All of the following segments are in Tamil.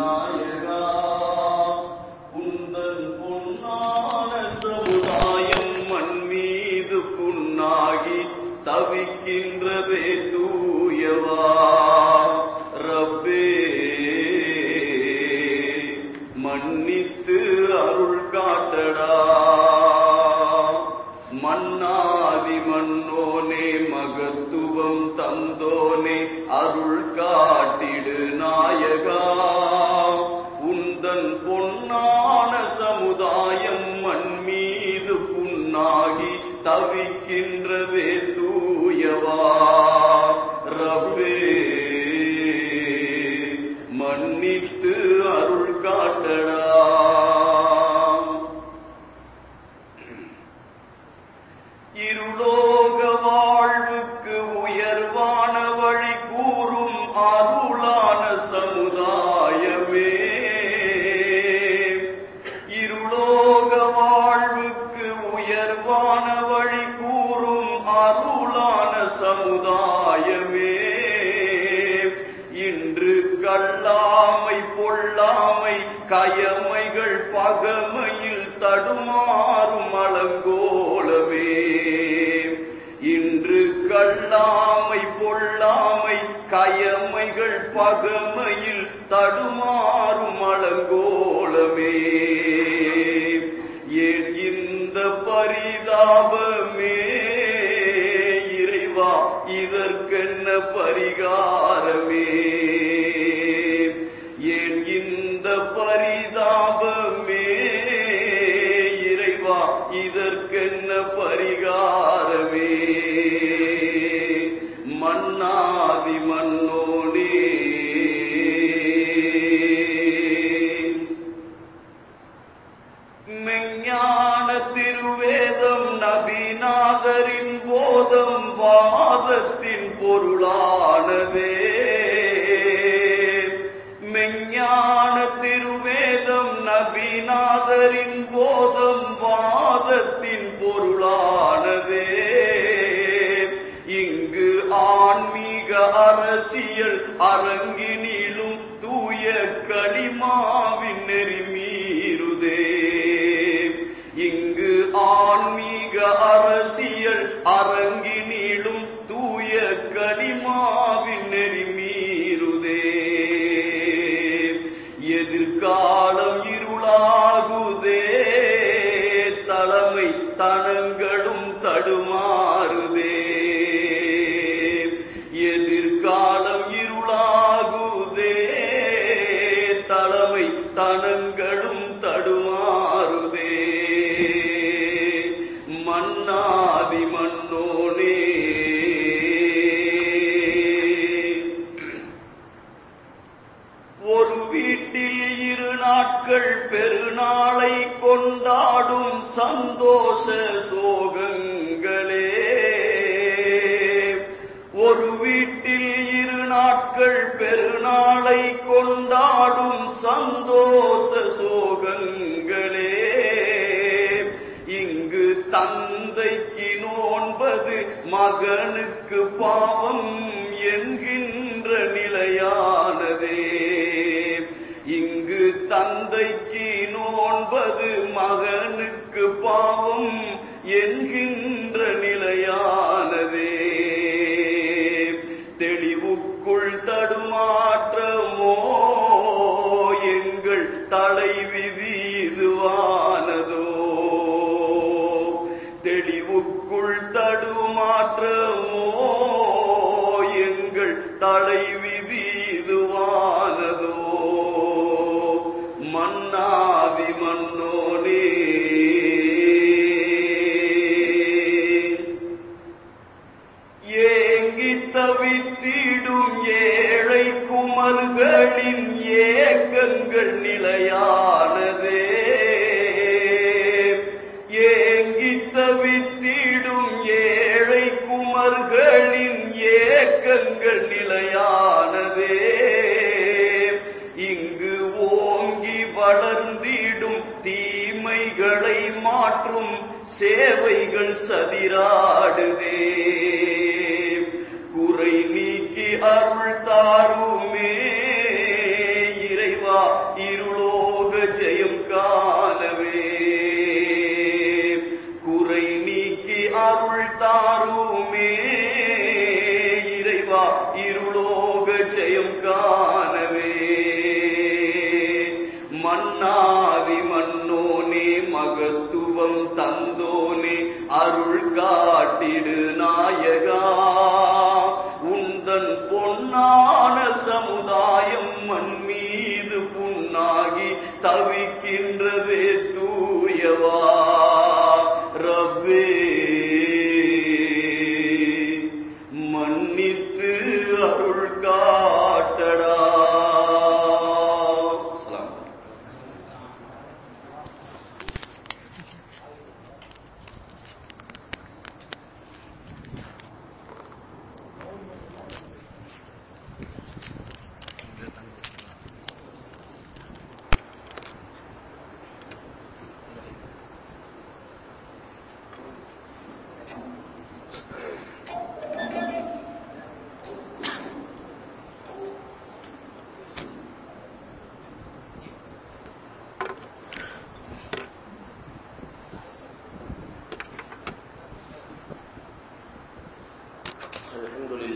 Nayana. العذاب வளர்ந்திடும் தீமைகளை மாற்றும் சேவைகள் சதிராடுதே. குறை நீக்கி அருள் தாரும்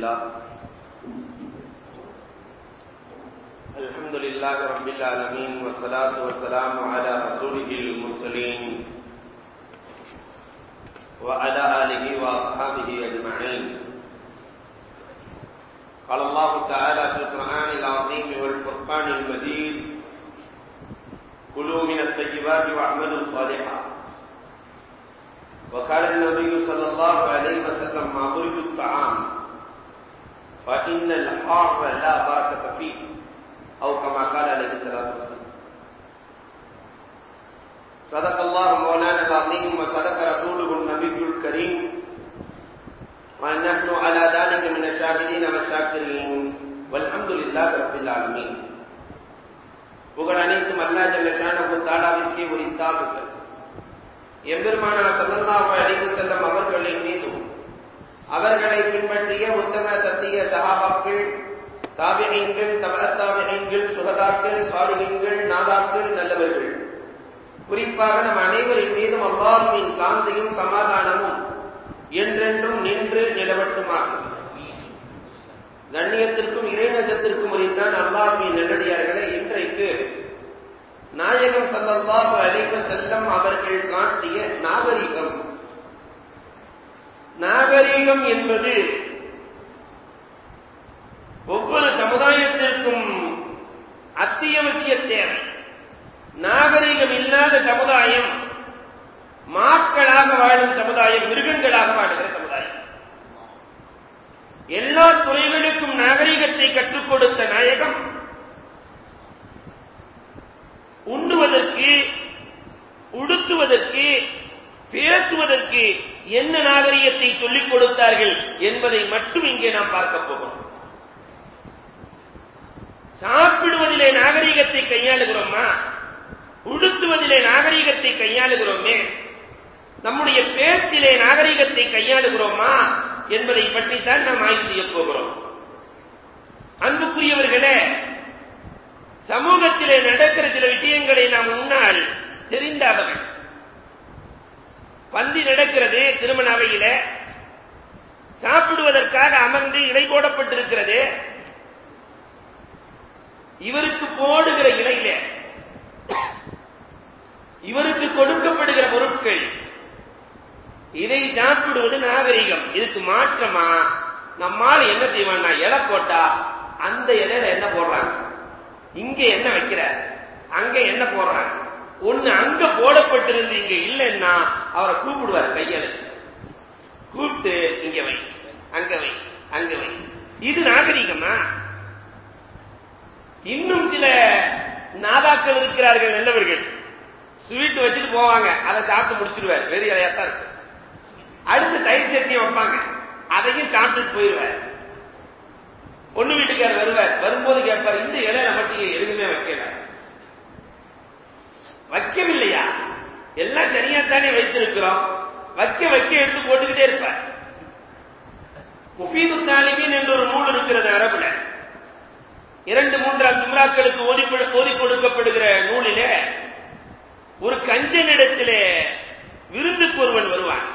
الحمد لله. الحمد لله رب العالمين والصلاة والسلام على رسوله المرسلين وعلى آله وأصحابه أجمعين. قال الله تعالى في القرآن العظيم والفرقان المجيد كلوا من الطيبات واعملوا صالحا. وقال النبي صلى الله عليه وسلم ما برد الطعام. فإن الحار لا بركة فيه أو كما قال عليه الصلاة والسلام صدق الله مولانا العظيم وصدق رسوله النبي الكريم ونحن على ذلك من الشاهدين والشاكرين والحمد لله رب العالمين புகழ் அனைத்தும் அல்லா ஜல்ல ஷானஹு தாலாவிற்கே உரித்தாகுக எம்பெருமானார் ஸல்லல்லாஹு அலைஹி வஸல்லம் அவர்களின் மீதும் அவர்களை பின்பற்றிய உத்தம சத்திய சகாபாக்கள் தாபிஈன்கள் தபஅத் சுகதாக்கள் சுஹதாக்கள் நாதாக்கள் நல்லவர்கள். குறிப்பாக நம் அனைவரின் மீதும் அல்லாஹ்வின் சாந்தியும் சமாதானமும் என்றென்றும் நின்று நிலவட்டுமாக. கண்ணியத்திற்கும் இறைநஜத்திற்கும் உரித்தான் அல்லாஹ்வின் நல்லடியார்களை இன்றைக்கு நாயகம் சல்லல்லாஹு அலைஹி செல்லம் அவர்கள் காட்டிய நாகரிகம். நாகரிகம் என்பது ஒவ்வொரு சமுதாயத்தில் அத்தியாவசிய தேவை நாகரிகம் இல்லாத சமுதாயம் மாக்களாக வாழும் சமுதாயம் மிருகங்களாக வாழுகிற சமுதாயம் எல்லா துறைகளுக்கும் நாகரிகத்தை கற்றுக் கொடுத்த நாயகம் உண்ணுவதற்கு உடுத்துவதற்கு பேசுவதற்கு என்ன நாகரிகத்தை சொல்லிக் கொடுத்தார்கள் என்பதை மட்டும் இங்கே நாம் பார்க்க போகிறோம் சாப்பிடுவதிலே நாகரிகத்தை கையாளுகிறோமா உடுத்துவதிலே நாகரிகத்தை கையாளுகிறோமே நம்முடைய பேச்சிலே நாகரிகத்தை கையாளுகிறோமா என்பதை பற்றித்தான் நாம் ஆய்வு செய்ய போகிறோம் அன்புக்குரியவர்களே சமூகத்திலே நடக்கிற சில விஷயங்களை நாம் முன்னால் தெரிந்தார்கள் பந்தி நடக்கிறது திருமண அவையில சாப்பிடுவதற்காக அமர்ந்து இடை போடப்பட்டிருக்கிறது இவருக்கு போடுகிற இலையில இவருக்கு கொடுக்கப்படுகிற பொருட்கள் இதை சாப்பிடுவது நாகரிகம் இதுக்கு மாற்றமா நம்மால் என்ன செய்வான்னா இலை போட்டா அந்த இலையில என்ன போடுறாங்க இங்க என்ன வைக்கிற அங்க என்ன போடுறாங்க ஒண்ணு அங்க போடப்பட்டிருந்து இங்க இல்லைன்னா அவரை கூப்பிடுவார் கையால கூப்பிட்டு இங்க வை அங்க வை அங்க வை இது நாகரிகமா இன்னும் சில நாதாக்கள் இருக்கிறார்கள் நல்லவர்கள் ஸ்வீட் வச்சுட்டு போவாங்க. அதை சாப்பிட்டு முடிச்சிருவார். வெறி இலையாத்தான் இருக்கும். அடுத்து தயிர் சட்னி வைப்பாங்க. அதையும் சாப்பிட்டுட்டு போயிருவார் பொண்ணு வீட்டுக்காரர் வருவார். வரும்போது கேட்பார் இந்த இலையில மட்டும் எதுவுமே வைக்கல. வைக்கவில்லையா? எல்லாம் சரியாத்தானே வைத்திருக்கிறோம். வைக்க வைக்க எடுத்து போட்டுக்கிட்டே இருப்பார். முஃபீது தாலிபின் என்ற ஒரு நூல் இருக்கிறது அரபுல. இரண்டு மூன்றாம் ஜும்ராக்களுக்கு ஓதி ஓதி கொடுக்கப்படுகிற நூலிலே ஒரு கஞ்சனிடத்திலே விருந்துக்கு ஒருவன் வருவான்.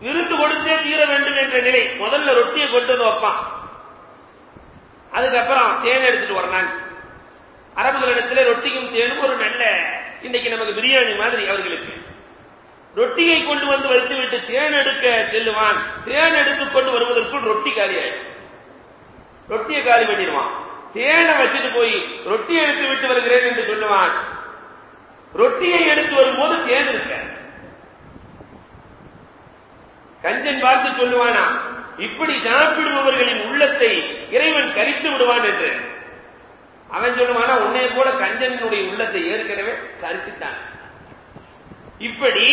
விருந்து கொடுத்தே தீர வேண்டும் என்ற நிலை முதல்ல ரொட்டியை கொண்டு வந்து வைப்பான். அதுக்கப்புறம் தேன் எடுத்துட்டு வரலாம். அரபுகளிடத்தில் ரொட்டியும் தேனும் ஒரு நல்ல இன்னைக்கு நமக்கு பிரியாணி மாதிரி அவர்களுக்கு. ரொட்டியை கொண்டு வந்து வைத்துவிட்டு தேன் எடுக்க செல்லுவான். தேன் எடுத்துக் கொண்டு வருவதற்குள் ரொட்டி காலியாயிடும். ரொட்டியை காலி பண்ணிடுவான். தேனை வச்சுட்டு போய் ரொட்டி எடுத்து விட்டு வருகிறேன் என்று சொல்லுவான். ரொட்டியை எடுத்து வரும்போது தேன் இருக்க. கஞ்சன் பார்த்து சொல்லுவானா இப்படி சாப்பிடுபவர்களின் உள்ளத்தை இறைவன் கரித்து விடுவான் என்று. அவன் சொல்லுவானா உன்னை போல கஞ்சனுடைய உள்ளத்தை ஏற்கனவே கரிச்சுட்டான். இப்படி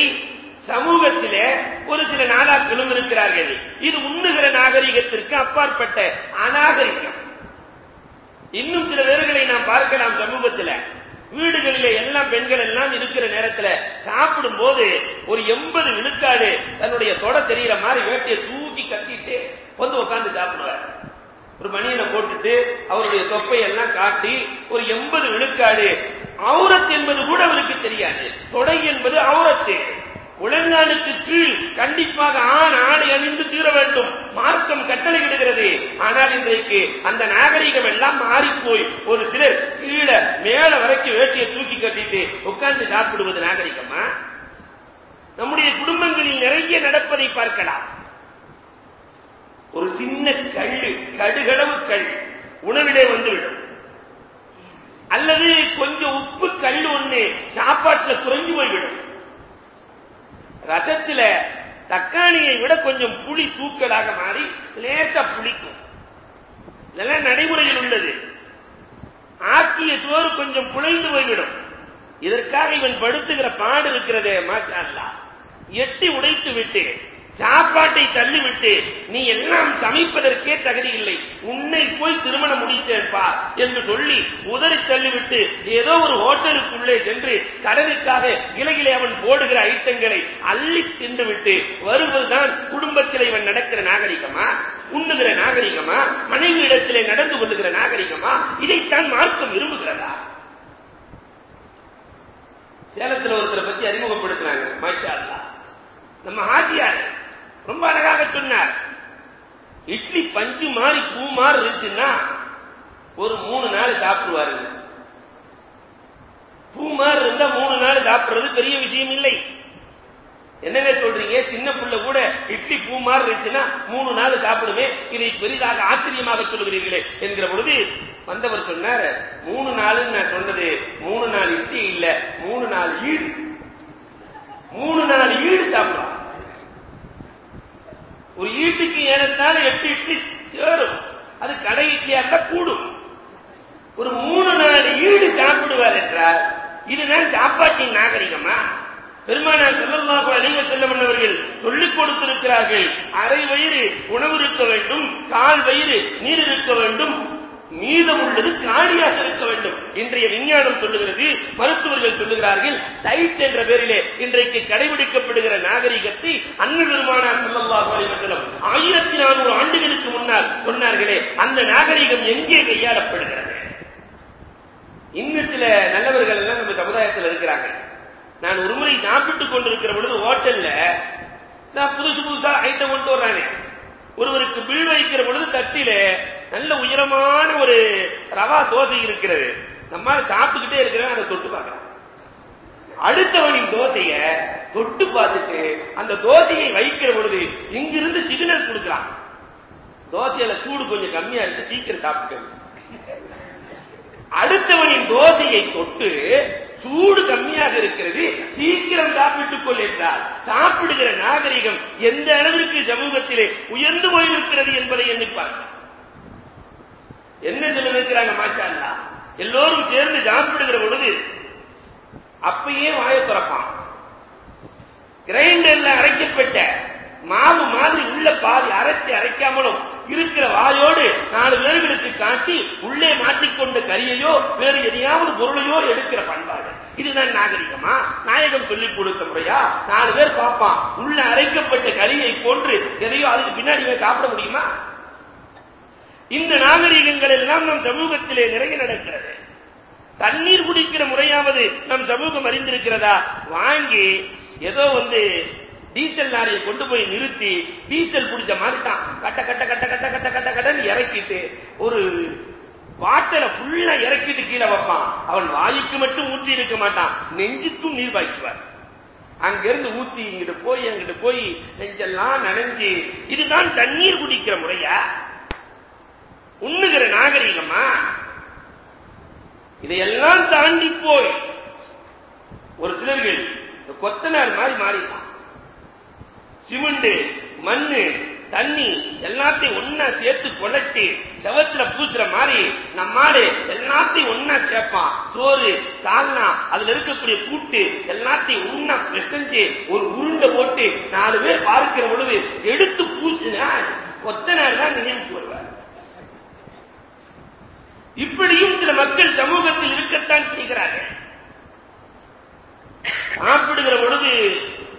சமூகத்திலே ஒரு சில நாடாக்களும் இருக்கிறார்கள் இது உண்ணுகிற நாகரிகத்திற்கு அப்பாற்பட்ட அநாகரிகம். இன்னும் சில பேர்களை நாம் பார்க்கலாம் சமூகத்தில். வீடுகளில் எல்லாம் பெண்கள் எல்லாம் இருக்கிற நேரத்தில் சாப்பிடும் போது ஒரு எண்பது விழுக்காடு தன்னுடைய தொட தெரிகிற மாதிரி வேட்டையை தூக்கி கட்டிட்டு வந்து உட்கார்ந்து சாப்பிடுவார். ஒரு மணியனை போட்டுட்டு அவருடைய தொப்பையெல்லாம் காட்டி ஒரு எண்பது விழுக்காடு அவுரத் என்பது கூட அவருக்கு தெரியாது. தொடை என்பது அவுரத்து உலங்காலுக்கு கீழ் கண்டிப்பாக ஆண் ஆடை அணிந்து தீர வேண்டும். மார்க்கம் கட்டளை விடுகிறது ஆனால் இன்றைக்கு அந்த நாகரிகம் எல்லாம் மாறி போய் ஒரு சிலர் கீழே மேல வரைக்கும் வேட்டியை தூக்கி கட்டிட்டு உட்கார்ந்து சாப்பிடுவது நாகரிகமா? நம்முடைய குடும்பங்களில் நிறைய நடப்பதை பார்க்கலாம். ஒரு சின்ன கல்லு கடுகளவு கல் உணவிலே வந்துவிடும். அல்லது கொஞ்சம் உப்பு கல் ஒண்ணு சாப்பாட்டுல குறைஞ்சு போய்விடும். ரசத்துல தக்காளியை விட கொஞ்சம் புளி தூக்கலாக மாறி லேசா புளிக்கும். இதெல்லாம் நடைமுறையில் உள்ளது. ஆக்கிய சோறு கொஞ்சம் புழைந்து போய்விடும். இதற்காக இவன் படுத்துகிற பாடு இருக்கிறதே மாச்சா எட்டி உடைத்து விட்டு சாப்பாட்டை தள்ளிவிட்டு நீ எல்லாம் சமைப்பதற்கே தகுதி இல்லை உன்னை போய் திருமணம் முடித்தேன்பா என்று சொல்லி உதறி தள்ளிவிட்டு ஏதோ ஒரு ஹோட்டலுக்குள்ளே சென்று கடனுக்காக இலகிலே அவன் போடுகிற ஐட்டங்களை அள்ளி தின்றுவிட்டு வருவதுதான் குடும்பத்தில் இவன் நடக்கிற நாகரிகமா? உண்ணுகிற நாகரிகமா? மனைவி இடத்திலே நடந்து கொள்ளுகிற நாகரிகமா? இதைத்தான் மார்க்கம் விரும்புகிறதா? சேலத்தில் ஒருத்தரை பத்தி அறிமுகப்படுத்துறாங்க மாஷா நம்ம ஹாஜியார் ரொம்ப அழகாக சொன்னார். இட்லி பஞ்சு மாறி பூ மாறி இருந்துச்சுன்னா ஒரு மூணு நாள் சாப்பிடுவாருங்க பூ மாறி இருந்தா மூணு நாள் சாப்பிடுறது பெரிய விஷயம் இல்லை. என்னங்க சொல்றீங்க? சின்ன புள்ள கூட இட்லி பூ மாறி இருந்துச்சுன்னா மூணு நாள் சாப்பிடுவேன் இதை பெரிதாக ஆச்சரியமாக சொல்லுகிறீர்களே என்கிற பொழுது வந்தவர் சொன்னார் மூணு நாள் நான் சொன்னது மூணு நாள் இட்லி இல்ல மூணு நாள் ஈடு. மூணு நாள் ஈடு சாப்பிடும் ஒரு ஈட்டுக்கு ஏறத்தால எட்டு இட்லி சேரும் அது கடை இட்லியா இருந்தா கூடும். ஒரு மூணு நாள் ஈடு சாப்பிடுவார் என்றால் இதுதான் சாப்பாட்டின் நாகரிகமா? பெருமானார் செல்லல்லாஹு அலைவ செல்லம் அவர்கள் சொல்லிக் கொடுத்திருக்கிறார்கள். அரை வயிறு உணவு இருக்க வேண்டும் கால் வயிறு நீர் இருக்க வேண்டும். மீதம் உள்ளது காலியாக இருக்க வேண்டும். இன்றைய விஞ்ஞானம் சொல்லுகிறது மருத்துவர்கள் சொல்லுகிறார்கள் டைட் என்ற பேரிலே இன்றைக்கு கடைபிடிக்கப்படுகிற நாகரிகத்தை அன்ன பெருமானார் செல்லல்லாஹு அலைஹி வஸல்லம் ஆயிரத்தி நானூறு ஆண்டுகளுக்கு முன்னால் சொன்னார்களே அந்த நாகரிகம் எங்கே கையாளப்படுகிறது? இன்னும் சில நல்லவர்கள் எல்லாம் நம்ம சமுதாயத்தில் இருக்கிறாங்க. நான் ஒரு முறை சாப்பிட்டுக் கொண்டிருக்கிற பொழுது ஹோட்டல்ல நான் புதுசு புதுசா ஐட்டம் கொண்டு வர்றானே. ஒருவருக்கு பில் வைக்கிற பொழுது தட்டில நல்ல உயரமான ஒரு ரவா தோசை இருக்கிறது. நம்ம சாப்பிட்டுக்கிட்டே இருக்கிறவன் அதை தொட்டு பார்க்கலாம் அடுத்தவனின் தோசைய தொட்டு பார்த்துட்டு அந்த தோசையை வைக்கிற பொழுது இங்கிருந்து சிக்னல் கொடுக்கிறான். தோசையில சூடு கொஞ்சம் கம்மியா இருக்கு சீக்கிரம் சாப்பிட்டு அடுத்தவனின் தோசையை தொட்டு சூடு கம்மியாக இருக்கிறது சீக்கிரம் சாப்பிட்டுக் கொள் என்றால் சாப்பிடுகிற நாகரிகம் எந்த அளவிற்கு சமூகத்திலே உயர்ந்து போயிருக்கிறது என்பதை எண்ணிப்பார்கள் என்ன சொல்ல வைக்கிறாங்க மாஷா அல்லா எல்லோரும் சேர்ந்து சாப்பிடுகிற பொழுது அப்பயே வாய திறப்பான். கிரைண்டர்ல அரைக்கப்பட்ட மாவு மாதிரி உள்ள பாதி அரைச்சு அரைக்காமலும் இருக்கிற வாயோடு நாலு பேர்களுக்கு காட்டி உள்ளே மாட்டிக்கொண்ட கரியையோ வேறு எதையாவது பொருளையோ எடுக்கிற பண்பாடு. இதுதான் நாகரிகமா? நாயகம் சொல்லிக் கொடுத்த முறையா? நாலு பேர் பார்ப்பான். உள்ள அரைக்கப்பட்ட கரியை போன்று எதையோ அதுக்கு பின்னாடி சாப்பிட முடியுமா? இந்த நாகரிகங்கள் எல்லாம் நம் சமூகத்திலே நிறைய நடக்கிறது. தண்ணீர் குடிக்கிற முறையாவது நம் சமூகம் அறிந்திருக்கிறதா? வாங்கி ஏதோ வந்து டீசல் லாரியை கொண்டு போய் நிறுத்தி டீசல் குடிச்ச மாதிரி தான் கட்ட கட்ட கட்ட கட்ட கட்ட கட்ட கட்டன்னு இறக்கிட்டு ஒரு வாட்டரை ஃபுல்லா இறக்கிட்டு கீழே வைப்பான். அவன் வாய்க்கு மட்டும் ஊற்றி இருக்க மாட்டான். நெஞ்சுக்கும் நீர் பாய்ச்சுவார். அங்கிருந்து ஊத்தி இங்கிட்டு போய் அங்கிட்டு போய் நெஞ்செல்லாம் நனைஞ்சு இதுதான் தண்ணீர் குடிக்கிற முறையா? உண்ணுகிற நாகரிகமா? இதையெல்லாம் தாண்டி போய் ஒரு சிலர்கள் கொத்தனார் மாதிரி மாறிட்டான். சிமெண்ட் மண்ணு தண்ணி எல்லாத்தையும் ஒன்னா சேர்த்து குழைச்சு செவத்துல பூசுற மாதிரி நம்மாடு எல்லாத்தையும் ஒன்னா சேர்ப்பான். சோறு சால்னா அதுல இருக்கக்கூடிய கூட்டு எல்லாத்தையும் ஒன்னா பிசைஞ்சு ஒரு உருண்டை போட்டு நாலு பேர் பார்க்கிற பொழுது எடுத்து பூசினா கொத்தனார் தான் நினைவுக்கு வருவார். இப்படியும் சில மக்கள் சமூகத்தில் இருக்கத்தான் செய்கிறார்கள். சாப்பிடுகிற பொழுது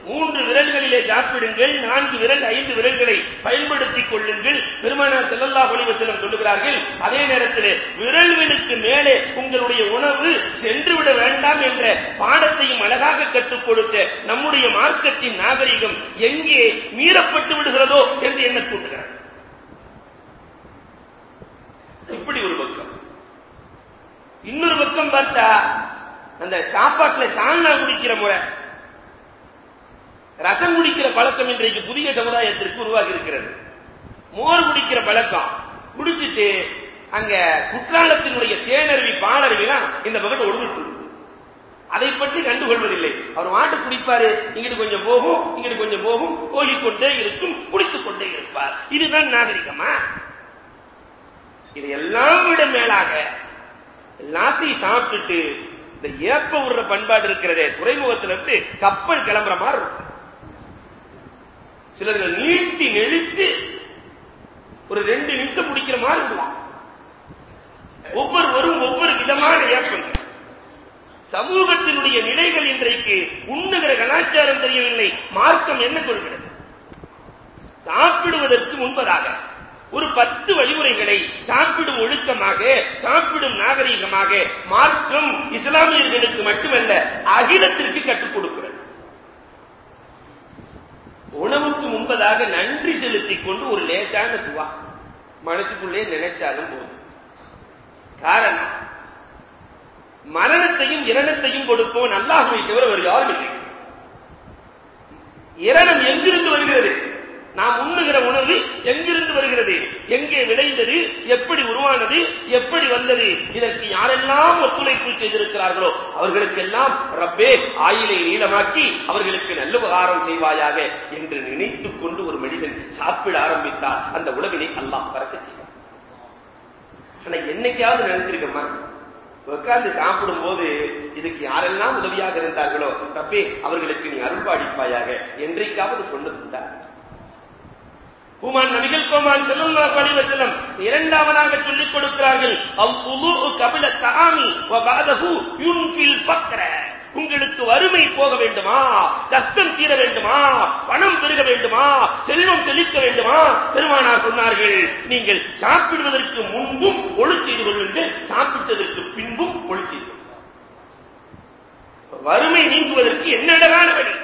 மூன்று விரல்களிலே சாப்பிடுங்கள் நான்கு விரல் ஐந்து விரல்களை பயன்படுத்திக் கொள்ளுங்கள். பெருமானார் செல்லல்லா செல்லம் சொல்லுகிறார்கள் அதே நேரத்தில் விரல்களுக்கு மேலே உங்களுடைய உணவு சென்றுவிட வேண்டாம் என்ற பாடத்தையும் அழகாக கற்றுக் கொடுத்த நம்முடைய மார்க்கத்தின் நாகரிகம் எங்கே மீறப்பட்டு விடுகிறதோ என்று என்ன கூட்டுகிறார் இப்படி ஒரு பக்கம். இன்னொரு பக்கம் பார்த்தா அந்த சாப்பாட்டுல சால்னா குடிக்கிற முறை ரசம் குடிக்கிற பழக்கம் இன்றைக்கு புதிய சமுதாயத்திற்கு உருவாகி இருக்கிறது. மோர் குடிக்கிற பழக்கம். குடிச்சிட்டு அங்க குற்றாலத்தினுடைய தேனருவி பாலருவிலாம் இந்த பக்கத்தை ஒழுதுட்டு அதை பற்றி கண்டுகொள்வதில்லை. அவர் வாட்டு குடிப்பாரு. இங்கிட்டு கொஞ்சம் போகும் இங்கிட்டு கொஞ்சம் போகும். போகிக்கொண்டே இருக்கும் குடித்துக் கொண்டே இருப்பார். இதுதான் நாகரிகமா? இது விட மேலாக எல்லாத்தையும் சாப்பிட்டுட்டு இந்த ஏப்ப விடுற பண்பாடு இருக்கிறதே துறைமுகத்துல இருந்து கப்பல் கிளம்புற மாதிரி இருக்கும். சிலர்கள் நீட்டி நெளித்து ஒரு ரெண்டு நிமிஷம் பிடிக்கிற மாதிரி விடுவான் ஒவ்வொருவரும் ஒவ்வொரு விதமான ஏப்பம் சமூகத்தினுடைய நிலைகள் இன்றைக்கு உண்ணுகிற கலாச்சாரம் தெரியவில்லை. மார்க்கம் என்ன சொல்கிறது? சாப்பிடுவதற்கு முன்பதாக ஒரு பத்து வழிமுறைகளை சாப்பிடும் ஒழுக்கமாக சாப்பிடும் நாகரீகமாக மார்க்கம் இஸ்லாமியர்களுக்கு மட்டுமல்ல அகிலத்திற்கு கற்றுக் கொடுக்கிறது. உணவுக்கு முன்பதாக நன்றி செலுத்திக் கொண்டு ஒரு லேசான துவா. மனசுக்குள்ளே நினைச்சாலும் போதும். காரணம் மரணத்தையும் இரணத்தையும் கொடுப்போம் அல்லாஹுவை தவிர ஒரு யாரும் இல்லை. இரணம் எங்கிருந்து வருகிறது? நாம் உண்ணுகிற உணவு எங்கிருந்து வருகிறது? எங்கே விளைந்தது? எப்படி உருவானது? எப்படி வந்தது? இதற்கு யாரெல்லாம் ஒத்துழைப்பு செய்திருக்கிறார்களோ அவர்களுக்கெல்லாம் ரப்பே ஆயிலை நீளமாக்கி அவர்களுக்கு நல்ல உபகாரம் செய்வாயாக என்று நினைத்துக் கொண்டு ஒரு மனிதன் சாப்பிட ஆரம்பித்தால் அந்த உணவினை அல்லாஹ் பறக்க செய்வார் ஆனா என்னைக்காவது நினைச்சிருக்கமா உட்கார்ந்து சாப்பிடும் போது இதுக்கு யாரெல்லாம் உதவியாக இருந்தார்களோ ரப்பே அவர்களுக்கு நீ அருள்பாடிப்பாயாக என்றைக்காவது சொன்னதுண்டா? உமான் நபிகள் கோமான் செல்லுல்லா அலைஹி வஸல்லம் இரண்டாவதாக சொல்லிக் கொடுக்கிறார்கள் அவ் புது கபில தாமி வ யுன்ஃபில் உங்களுக்கு வறுமை போக வேண்டுமா? கஷ்டம் தீர வேண்டுமா? பணம் பெருக வேண்டுமா? செல்வம் செழிக்க வேண்டுமா? பெருமானார் சொன்னார்கள் நீங்கள் சாப்பிடுவதற்கு முன்பும் ஒளி செய்து கொள்ளுங்கள் சாப்பிட்டதற்கு பின்பும் ஒளி செய்து வறுமை நீங்குவதற்கு என்ன அழகான வழி?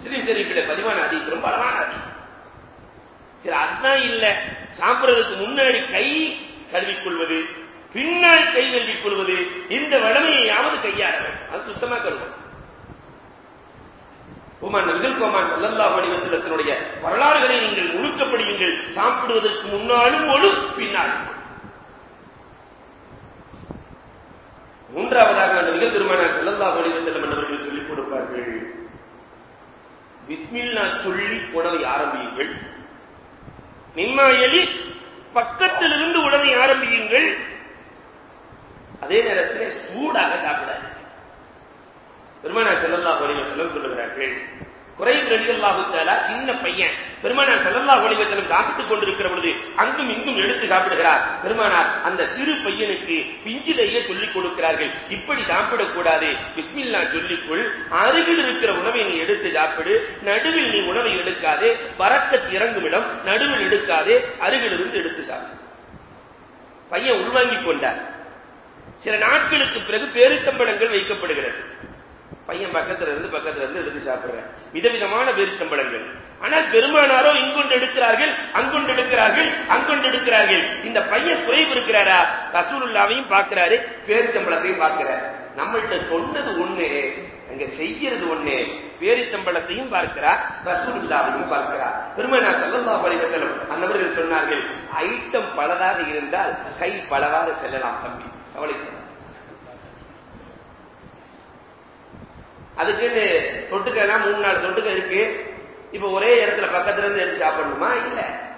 முஸ்லீம் ஷரீஃபில் பதிவான அதி ரொம்ப அழகான ஹதீஸ் சரி அதான் இல்ல சாப்பிடுறதுக்கு முன்னாடி கை கழுவிக்கொள்வது பின்னால் கை கழுவிக் கொள்வது இந்த வளமையாவது கையாள வேண்டும். அது சுத்தமா கருவம் உமான் நபிகள் கோமான் நல்லல்லா வடிவசலத்தினுடைய வரலாறுகளை நீங்கள் முழுக்க படியுங்கள் சாப்பிடுவதற்கு முன்னாலும் ஒழு பின்னாலும் மூன்றாவதாக நபிகள் பெருமானார் சல்லல்லாஹு அலைஹி வஸல்லம் என்பவர்கள் சொல்லிக் கொடுப்பார்கள் பிஸ்மில்லா சொல்லி உணவை ஆரம்பியுங்கள். நிம்மா பக்கத்திலிருந்து உணவை ஆரம்பியுங்கள். அதே நேரத்தில் சூடாக சாப்பிடாது பெருமானா செல்லல்லா அலைஹி சொல்லுகிறார்கள் குறைப் ரலியல்லாஹு தஆலா சின்ன பையன் பெருமானார் செல்லல்லா ஒளிவ செல்லும் சாப்பிட்டுக் கொண்டிருக்கிற பொழுது அங்கும் இங்கும் எடுத்து சாப்பிடுகிறார். பெருமானார் அந்த சிறு பையனுக்கு பிஞ்சிலேயே சொல்லிக் கொடுக்கிறார்கள். இப்படி சாப்பிடக்கூடாது பிஸ்மில்லா சொல்லிக்கொள் அருகில் இருக்கிற உணவை நீ எடுத்து சாப்பிடு. நடுவில் நீ உணவை எடுக்காதே. பறக்கத் இறங்கும் இடம் நடுவில் எடுக்காதே. அருகிலிருந்து எடுத்து சாப்பிடு. பையன் உள்வாங்கிக் கொண்டார் சில நாட்களுக்கு பிறகு பேருத்தம்பளங்கள் வைக்கப்படுகிறது. பையன் பக்கத்துல இருந்து பக்கத்துல இருந்து எடுத்து சாப்பிடுறேன். விதவிதமான பேருத்தம்பளங்கள் ஆனால் பெருமானாரோ இங்கொண்டு எடுக்கிறார்கள் அங்கொண்டு எடுக்கிறார்கள் அங்கொண்டு எடுக்கிறார்கள். இந்த பையன் குறைவு இருக்கிறாரா ரசூலுல்லாவையும் பார்க்கிறாரு பேரிச்சம்பளத்தையும் பார்க்கிறார். நம்மள்ட்ட சொன்னது ஒண்ணு அங்க செய்யறது ஒண்ணு பேரித்தம்பளத்தையும் பார்க்கிறார் ரசூலுல்லாவையும் பார்க்கிறார் பெருமானார் செல்லல்லா அலைஹி வஸல்லம் அன்னவர்கள் சொன்னார்கள் ஐட்டம் பலதாக இருந்தால் கை பலவாறு செல்லலாம் தம்பி. கவலை அதுக்குன்னு தொட்டுக்கனா மூணு நாலு தொட்டுக்க இருக்கு. இப்ப ஒரே இடத்துல பக்கத்துல இருந்து எடுத்து சாப்பிடணுமா? இல்ல.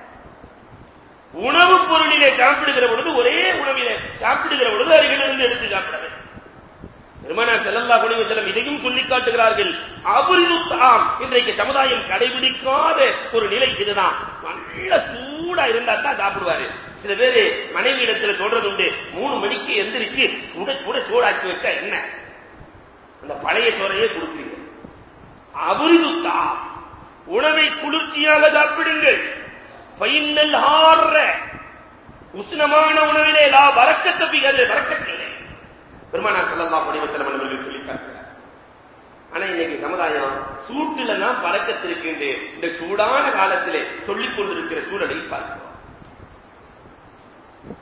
உணவு பொருளிலே சாப்பிடுகிற பொழுது ஒரே உணவிலே சாப்பிடுகிற பொழுது அருகில் இருந்து எடுத்து சாப்பிட வேண்டும். பெருமானார் ஸல்லல்லாஹு அலைஹி இதையும் சொல்லி காட்டுகிறார்கள். அபுரிது தாம் இன்றைக்கு சமுதாயம் கடைபிடிக்காத ஒரு நிலை இதுதான். நல்ல சூடா இருந்தா தான் சாப்பிடுவாரு. சில பேரு மனைவி இடத்துல சொல்றது உண்டு. மூணு மணிக்கு எந்திரிச்சு சுட சுட சூடாக்கி வச்சா என்ன? அந்த பழைய சோறையே கொடுக்குறீங்க. அபுரிது தாம் உணவை குளிர்ச்சியாக சாப்பிடுங்கள். ஃபைனல் ஹார்ற உஷ்ணமான உணவிலே லா வரக்கத்த பிகது வரக்கத்தில்லை பெருமானா ஸல்லல்லாஹு அலைஹி வஸல்லம் அவர்கள் சொல்லி காட்டுகிறார். ஆனா இன்னைக்கு சமுதாயம் சூட்டுல தான் பறக்கத்திருக்கின்ற இந்த சூடான காலத்திலே சொல்லிக் கொண்டிருக்கிற சூழலை பார்க்கிறோம்.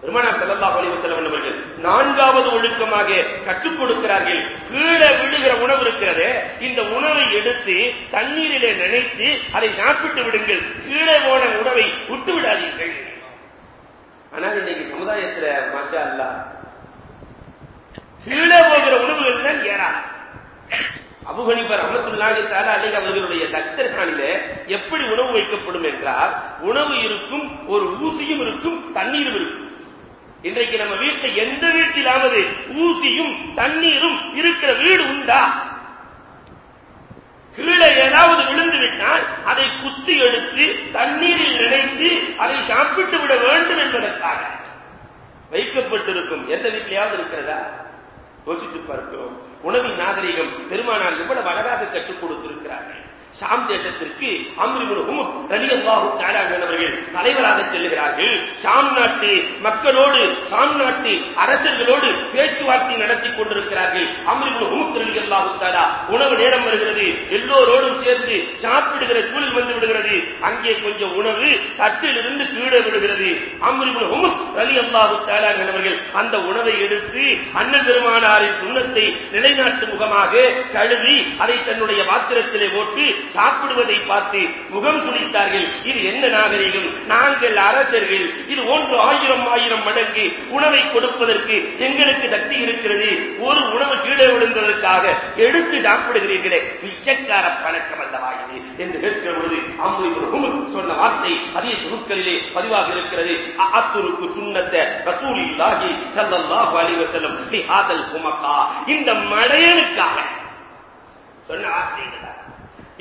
பெருமானார் செல்லல்லா ஒளிவு வஸல்லம் அவர்கள் நான்காவது ஒழுக்கமாக கற்றுக் கொடுக்கிறார்கள். கீழே விழுகிற உணவு இருக்கிறது இந்த உணவை எடுத்து தண்ணீரிலே நினைத்து அதை சாப்பிட்டு விடுங்கள். கீழே போன உணவை விட்டு விடாதீர்கள். ஆனால் இன்னைக்கு சமுதாயத்துல மாஷா அல்ல கீழே போகிற உணவுகள் தான் ஏறா அபுகணிபர் அமத்துல்லாஹி தாலா அலைஹி அவர்களுடைய தஸ்தர்கானிலே எப்படி உணவு வைக்கப்படும் என்றால் உணவு இருக்கும் ஒரு ஊசியும் இருக்கும் தண்ணீரும் இருக்கும். இன்றைக்கு நம்ம வீட்டில் எந்த வீட்டிலாவது ஊசியும் தண்ணீரும் இருக்கிற வீடு உண்டா? கீழே ஏதாவது விழுந்து விட்டால் அதை குத்தி எடுத்து தண்ணீரில் நினைத்து அதை சாப்பிட்டு விட வேண்டும் என்பதற்காக. வைக்கப்பட்டிருக்கும். எந்த வீட்டிலையாவது இருக்கிறதா? யோசித்து பார்க்கிறோம். உணவின் நாகரிகம் பெருமானார் எவ்வளவு அழகாக கற்றுக் கொடுத்திருக்கிறார்கள். ஷாம் தேசத்திற்கு அம்ரிபுல் ரலியல்லாஹு தஆலா அவர்கள் தலைவராக செல்லுகிறார்கள். ஷாம் நாட்டு மக்களோடு சாம் நாட்டு அரசர்களோடு பேச்சுவார்த்தை நடத்தி கொண்டிருக்கிறார்கள். அம்ரிபுல் உமக்கிறது ரலியல்லாஹு உணவு நேரம் வருகிறது. எல்லோரோடும் சேர்ந்து சாப்பிடுகிற சூழல் வந்து விடுகிறது. அங்கே கொஞ்சம் உணவு தட்டிலிருந்து கீழே விடுகிறது அம்ரிபுல் ஹுமுக் ரலியல்லாஹு தஆலா என்பவர்கள் அந்த உணவை எடுத்து அண்ணன் பெருமானாரின் சுண்ணத்தை நிலைநாட்டும் முகமாக கழுவி அதை தன்னுடைய பாத்திரத்திலே போட்டு சாப்பிடுவதை பார்த்து முகம் சுழித்தார்கள் இது என்ன நாகரிகம்? நாங்கள் அரசர்கள். இது ஒன்று ஆயிரம் ஆயிரம் மடங்கு உணவை கொடுப்பதற்கு எங்களுக்கு சக்தி இருக்கிறது. ஒரு உணவு கீழே விழுந்ததற்காக எடுத்து சாப்பிடுகிறீர்களே. பிச்சைக்கார பழக்கம் அல்லவா இது? என்று கேட்கிற பொழுது அம்பு சொன்ன வார்த்தை அதே சுருக்களிலே பதிவாக இருக்கிறது. அத்துருக்கு சுண்ணத்த ரசூலில்லாஹி ஸல்லல்லாஹு அலைஹி வஸல்லம் லி ஹாதல் குமக்கா இந்த மடையனுக்காக சொன்ன வார்த்தை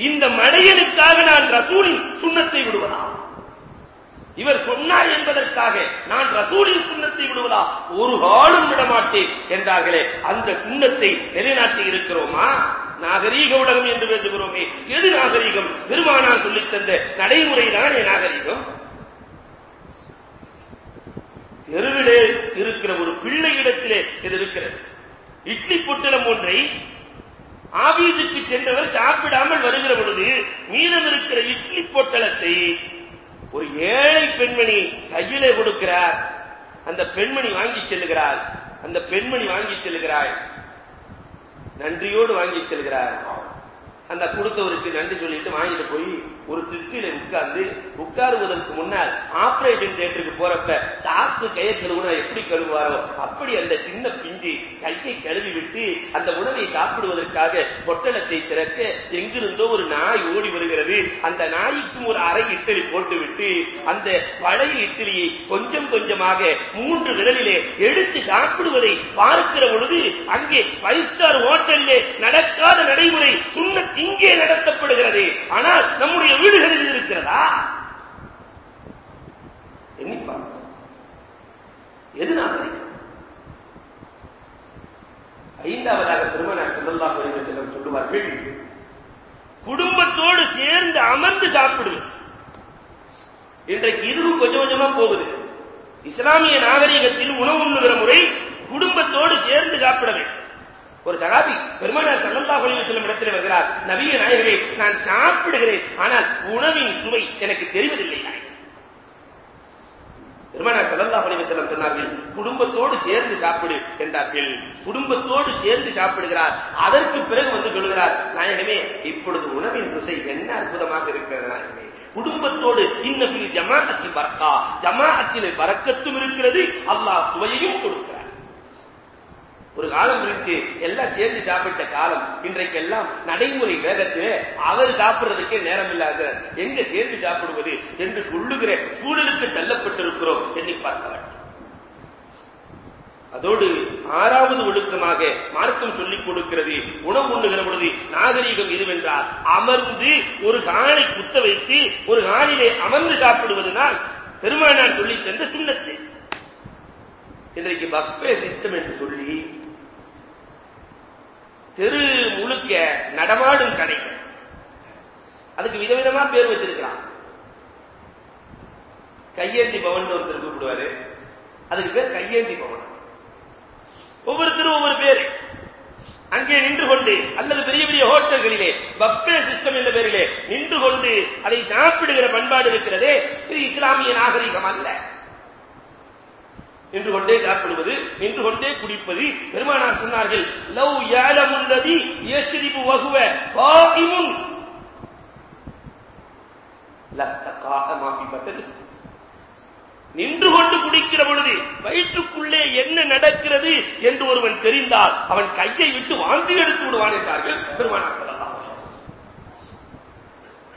இந்த மடையனுக்காக நான் ரசூலின் சுண்ணத்தை விடுவதா இவர் சொன்னார் என்பதற்காக நான் ரசூலின் சுண்ணத்தை விடுவதா ஒரு காலம் விடமாட்டேன் என்றார்களே அந்த சுண்ணத்தை நிலைநாட்டி இருக்கிறோமா? நாகரீக உலகம் என்று பேசுகிறோமே எது நாகரீகம்? பெருமானார் சொல்லித் தந்த நடைமுறைதானே நாகரீகம்? தெருவிலே இருக்கிற ஒரு பிள்ளை இடத்திலே இது இருக்கிறது. இட்லி பொட்டலம் ஒன்றை ஆபீஸுக்கு சென்றவர் சாப்பிடாமல் வருகிற பொழுது மீதம் இருக்கிற இட்லி பொட்டலத்தை ஒரு ஏழை பெண்மணி கையிலே கொடுக்கிறார். அந்த பெண்மணி வாங்கி செல்லுகிறாள். அந்த பெண்மணி வாங்கி செல்லுகிறாள். நன்றியோடு வாங்கி செல்கிறார். அந்த கொடுத்தவருக்கு நன்றி சொல்லிட்டு வாங்கிட்டு போய் ஒரு திட்டில உட்கார்ந்து உட்காருவதற்கு முன்னால் ஆபரேஷன் தியேட்டருக்கு போறப்ப தாக்கு கையை கழுவுனா எப்படி கழுவுவாரோ அப்படி அந்த சின்ன பிஞ்சு கையை கழுவி விட்டு அந்த உணவை சாப்பிடுவதற்காக பொட்டலத்தை திறக்க எங்கிருந்தோ ஒரு நாய் ஓடி வருகிறது. அந்த நாய்க்கும் ஒரு அரை இட்டலி போட்டுவிட்டு அந்த பழைய இட்லியை கொஞ்சம் கொஞ்சமாக மூன்று விரலிலே எடுத்து சாப்பிடுவதை பார்க்கிற பொழுது அங்கே ஃபைவ் ஸ்டார் ஹோட்டலிலே நடக்காத நடைமுறை சுண்ணத் இங்கே நடத்தப்படுகிறது. ஆனால் நம்முடைய வீடுகளில் இருக்கிறதா? எண்ணிப்பாங்க எது நாகரிகம்? ஐந்தாவதாக திருமண செல்லல்லா பரிவு செல்லம் சொல்லுவார்கள் குடும்பத்தோடு சேர்ந்து அமர்ந்து சாப்பிடு இன்றைக்கு இதுவும் கொஞ்சம் கொஞ்சமா போகுது. இஸ்லாமிய நாகரிகத்தில் உணவு உண்ணுகிற முறை குடும்பத்தோடு சேர்ந்து சாப்பிட வேண்டும். ஒரு சகாபி பெருமானார் சல்லல்லாஹு அலைஹி வஸல்லம் இடத்தில் வருகிறார். நபிய நாயகமே நான் சாப்பிடுகிறேன். ஆனால் உணவின் சுவை எனக்கு தெரிவதில்லை பெருமானார் சல்லல்லாஹு அலைஹி வஸல்லம் சொன்னார்கள் குடும்பத்தோடு சேர்ந்து சாப்பிடு என்றார்கள். குடும்பத்தோடு சேர்ந்து சாப்பிடுகிறார். அதற்கு பிறகு வந்து சொல்கிறார் நாயகமே இப்பொழுது உணவின் ருசை என்ன அற்புதமாக இருக்கிறது நாயகமே குடும்பத்தோடு இன்னபில் ஜமாஅத்தி பரக்கா ஜமாஅத்திலே பறக்கத்தும் இருக்கிறது அல்லாஹ் சுவையையும் கொடுக்கும். ஒரு காலம் இருந்துச்சு. எல்லாம் சேர்ந்து சாப்பிட்ட காலம். இன்றைக்கு எல்லாம் நடைமுறை வேகத்திலே அவர் சாப்பிடுறதுக்கே நேரம் இல்லாத எங்க சேர்ந்து சாப்பிடுவது என்று சொல்லுகிற சூழலுக்கு தள்ளப்பட்டிருக்கிறோம் எண்ணி பார்க்க வேண்டும். அதோடு ஆறாவது ஒழுக்கமாக மார்க்கம் சொல்லிக் கொடுக்கிறது. உணவு உண்ணுகிற பொழுது நாகரீகம் இதுவென்றால் அமர்ந்து ஒரு காலை குத்த வைத்து ஒரு காலிலே அமர்ந்து சாப்பிடுவதுதான் பெருமானார் சொல்லி தந்த சுண்ணத்து. இன்றைக்கு பஃபே சிஸ்டம் என்று சொல்லி தெரு முழுக்க நடமாடும் கடைகள் அதுக்கு விதவிதமா பேர் வச்சிருக்கிறான் கையேந்தி பவன் ஒருத்தர் கூப்பிடுவாரு. அதுக்கு பேர் கையேந்தி பவன். ஒவ்வொருத்தரும் ஒவ்வொரு பேர். அங்கே நின்று கொண்டு அல்லது பெரிய பெரிய ஹோட்டல்களிலே பஃபே சிஸ்டம் என்ற பெயரிலே நின்று கொண்டு அதை சாப்பிடுகிற பண்பாடு இருக்கிறதே இது இஸ்லாமிய நாகரிகம் அல்ல. நின்று கொண்டே சாப்பிடுவது நின்று கொண்டே குடிப்பது. பெருமானார் சொன்னார்கள் லவ் யாலமுல்லதி யஸ்ரிபு வகுவ காயிமுன். லஸ்தகா மாஃபி பத்தல் நின்று கொண்டு குடிக்கிற பொழுது வயிற்றுக்குள்ளே என்ன நடக்கிறது என்று ஒருவன் தெரிந்தால் அவன் கையை விட்டு வாந்தி எடுத்து விடுவான் என்றார்கள் பெருமானார்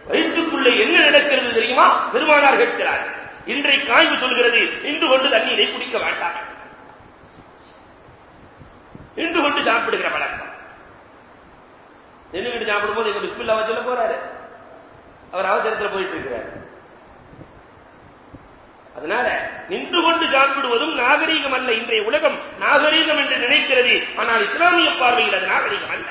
வயிற்றுக்குள்ளே என்ன நடக்கிறது தெரியுமா? பெருமானார் கேட்கிறார்கள் இன்றைக்கு ஆய்வு சொல்கிறது நின்று கொண்டு தண்ணீரை குடிக்க வேண்டாம். நின்று கொண்டு சாப்பிடுகிற பழக்கம். நின்றுகிட்டு சாப்பிடும்போது எங்க பிஸ்மில்லா வச்சுல போறாரு. அவர் அவசரத்தில் போயிட்டு இருக்கிறார். அதனால நின்று கொண்டு சாப்பிடுவதும் நாகரீகம் அல்ல இன்றைய உலகம். நாகரீகம் என்று நினைக்கிறது. ஆனால் இஸ்லாமிய பார்வையில் அது நாகரீகம் அல்ல.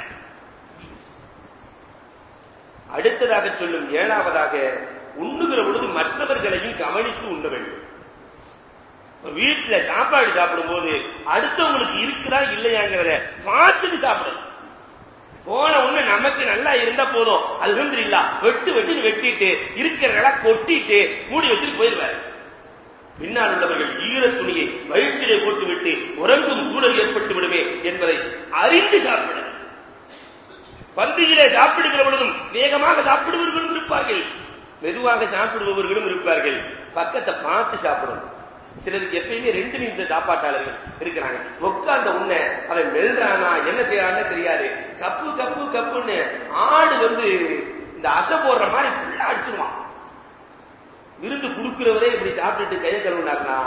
அடுத்ததாக சொல்லும் ஏழாவதாக உண்ணுகிற பொழுது மற்றவர்களையும் கவனித்து உண்ண வேண்டும். வீட்டுல சாப்பாடு சாப்பிடும் போது அடுத்தவங்களுக்கு இருக்குதா இல்லையாங்கிறத பார்த்துட்டு சாப்பிடணும் போன உடனே நமக்கு நல்லா இருந்தா போதும். அது இல்லா வெட்டு வெட்டுன்னு வெட்டிட்டு இருக்கிறதா கொட்டிட்டு மூடி வச்சுட்டு போயிருவாரு. பின்னால் உள்ளவர்கள் ஈர துணியை வயிற்றிலே போட்டுவிட்டு உறங்கும் சூழல் ஏற்பட்டு விடுமே என்பதை அறிந்து சாப்பிடும் பந்தியிலே சாப்பிடுகிற பொழுதும் வேகமாக சாப்பிடுபவர்களும் இருப்பார்கள். மெதுவாக சாப்பிடுபவர்களும் இருப்பார்கள். பக்கத்தை பார்த்து சாப்பிடணும். சிலருக்கு எப்பயுமே ரெண்டு நிமிஷம் சாப்பாட்டாளர்கள் இருக்கிறாங்க. உட்கார்ந்த உன்ன அவன் மெல்றானா என்ன செய்யறான்னு தெரியாது. கப்பு கப்பு கப்புன்னு ஆடு வந்து இந்த அசை போடுற மாதிரி ஃபுல்லா அடிச்சிருவான். விருந்து கொடுக்கிறவரே இப்படி சாப்பிட்டுட்டு கையை கழுவினார்னா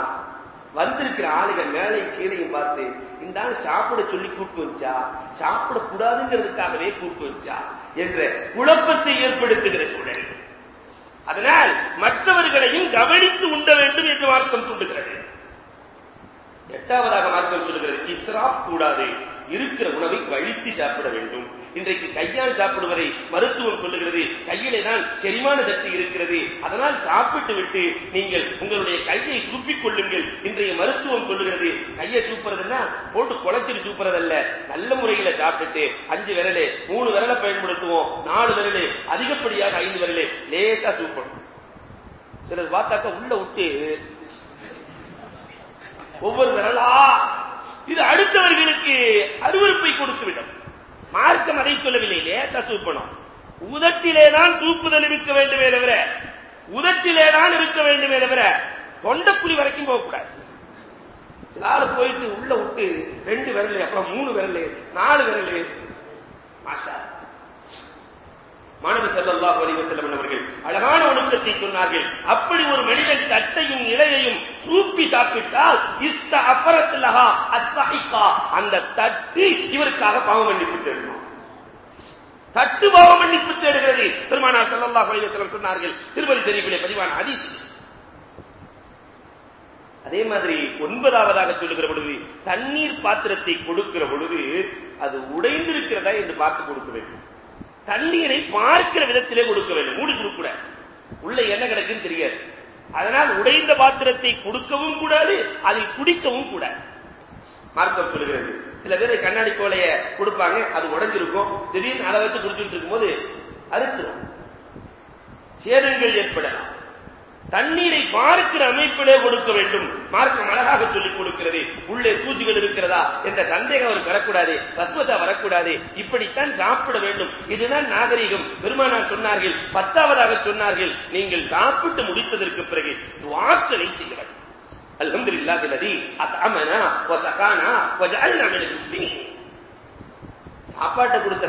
வந்திருக்கிற ஆளுங்க மேலையும் கீழையும் பார்த்து இந்த ஆள் சாப்பிட சொல்லி கூட்டு வச்சா சாப்பிடக்கூடாதுங்கிறதுக்காகவே கூட்டு வச்சா என்ற குழப்பத்தை ஏற்படுத்துகிற சூழல். அதனால் மற்றவர்களையும் கவனித்து உண்ட வேண்டும் என்று மார்க்கம் தூண்டுகிறது. எட்டாவதாக மார்க்கம் சொல்லுகிறது இஸ்ராப் கூடாது இருக்கிற உணவை வழித்து சாப்பிட வேண்டும். இன்றைக்கு கையால் சாப்பிடுவதை மருத்துவம் சொல்லுகிறது. கையிலே தான் செரிமான சக்தி இருக்கிறது. அதனால் சாப்பிட்டு விட்டு நீங்கள் உங்களுடைய கையை சூப்பிக் கொள்ளுங்கள் இன்றைய மருத்துவம் சொல்லுகிறது. கையை சூப்புறதுன்னா போட்டு குழைச்சிட்டு சூப்புறதல்ல. நல்ல முறையில சாப்பிட்டுட்டு அஞ்சு விரலே மூணு விரலை பயன்படுத்துவோம். நாலு விரலே அதிகப்படியாக ஐந்து விரலே லேசா சூப்பணும். சிலர் பார்த்தாக்க உள்ள விட்டு ஒவ்வொரு விரலா. இது அடுத்தவர்களுக்கு அருவறுப்பை கொடுத்துவிடும் மார்க்கம் அதை சொல்லவில்லை. லேசா சூப்பணும். உதட்டிலே தான் சூப்புதல் இருக்க வேண்டுமே தவிர உதட்டிலே தான் இருக்க வேண்டுமே தவிர தொண்டக்குழி வரைக்கும் போகக்கூடாது. சில போயிட்டு உள்ள விட்டு ரெண்டு விரல் அப்புறம் மூணு விரல் நாலு விரல். மாஷா மாணவ செல்லல்லாஹு அலைஹி வஸல்லம் அவர்கள் அழகான ஒழுக்கத்தை சொன்னார்கள். அப்படி ஒரு மனிதன் தட்டையும் இலையையும் சூப்பி சாப்பிட்டால் இஸ்த அஃபரத்துலஹா அஸ்ஸஹிகா அந்த தட்டு இவருக்காக பாவ மன்னிப்பு தருமா தட்டு பாவ மன்னிப்பு தேடுகிறது. பெருமானார் ஸல்லல்லாஹு அலைஹி வஸல்லம் சொன்னார்கள். திருமதி ஷரீஃபிலே பதிவான ஹதீஸ் அதே மாதிரி ஒன்பதாவதாக சொல்லுகிற பொழுது தண்ணீர் பாத்திரத்தை கொடுக்கிற பொழுது அது உடைந்திருக்கிறதா என்று பார்த்து கொடுக்க வேண்டும். தண்ணீரை பார்க்கிற விதத்திலே கொடுக்க வேண்டும். மூடி கூட. உள்ள என்ன கிடக்குன்னு தெரியாது. அதனால் உடைந்த பாத்திரத்தை கொடுக்கவும் கூடாது அதை குடிக்கவும் கூடாது. மார்க்கம் சொல்லுகிறது. சில பேர் கண்ணாடி கோலைய கொடுப்பாங்க அது உடைஞ்சிருக்கும். திடீர்னு அதை வச்சு குடிச்சுட்டு இருக்கும்போது அறுத்துரும் சேதங்கள் ஏற்படலாம். தண்ணீரை பார்க்கிற அமைப்பிலே கொடுக்க வேண்டும். மார்க்கம் அழகாக சொல்லிக் கொடுக்கிறது. உள்ளே தூசிகள் இருக்கிறதா? என்ற சந்தேகம் அவர் வரக்கூடாது. பஸ்மசா வரக்கூடாது. இப்படித்தான் சாப்பிட வேண்டும். இதுதான் நாகரீகம். பெருமானார் சொன்னார்கள் பத்தாவதாக சொன்னார்கள் நீங்கள் சாப்பிட்டு முடித்ததற்கு பிறகு துவாக்களை செய்ய வேண்டும் அல்ஹம்து இல்லாத நதி அத்தமனா சாப்பாட்டை கொடுத்த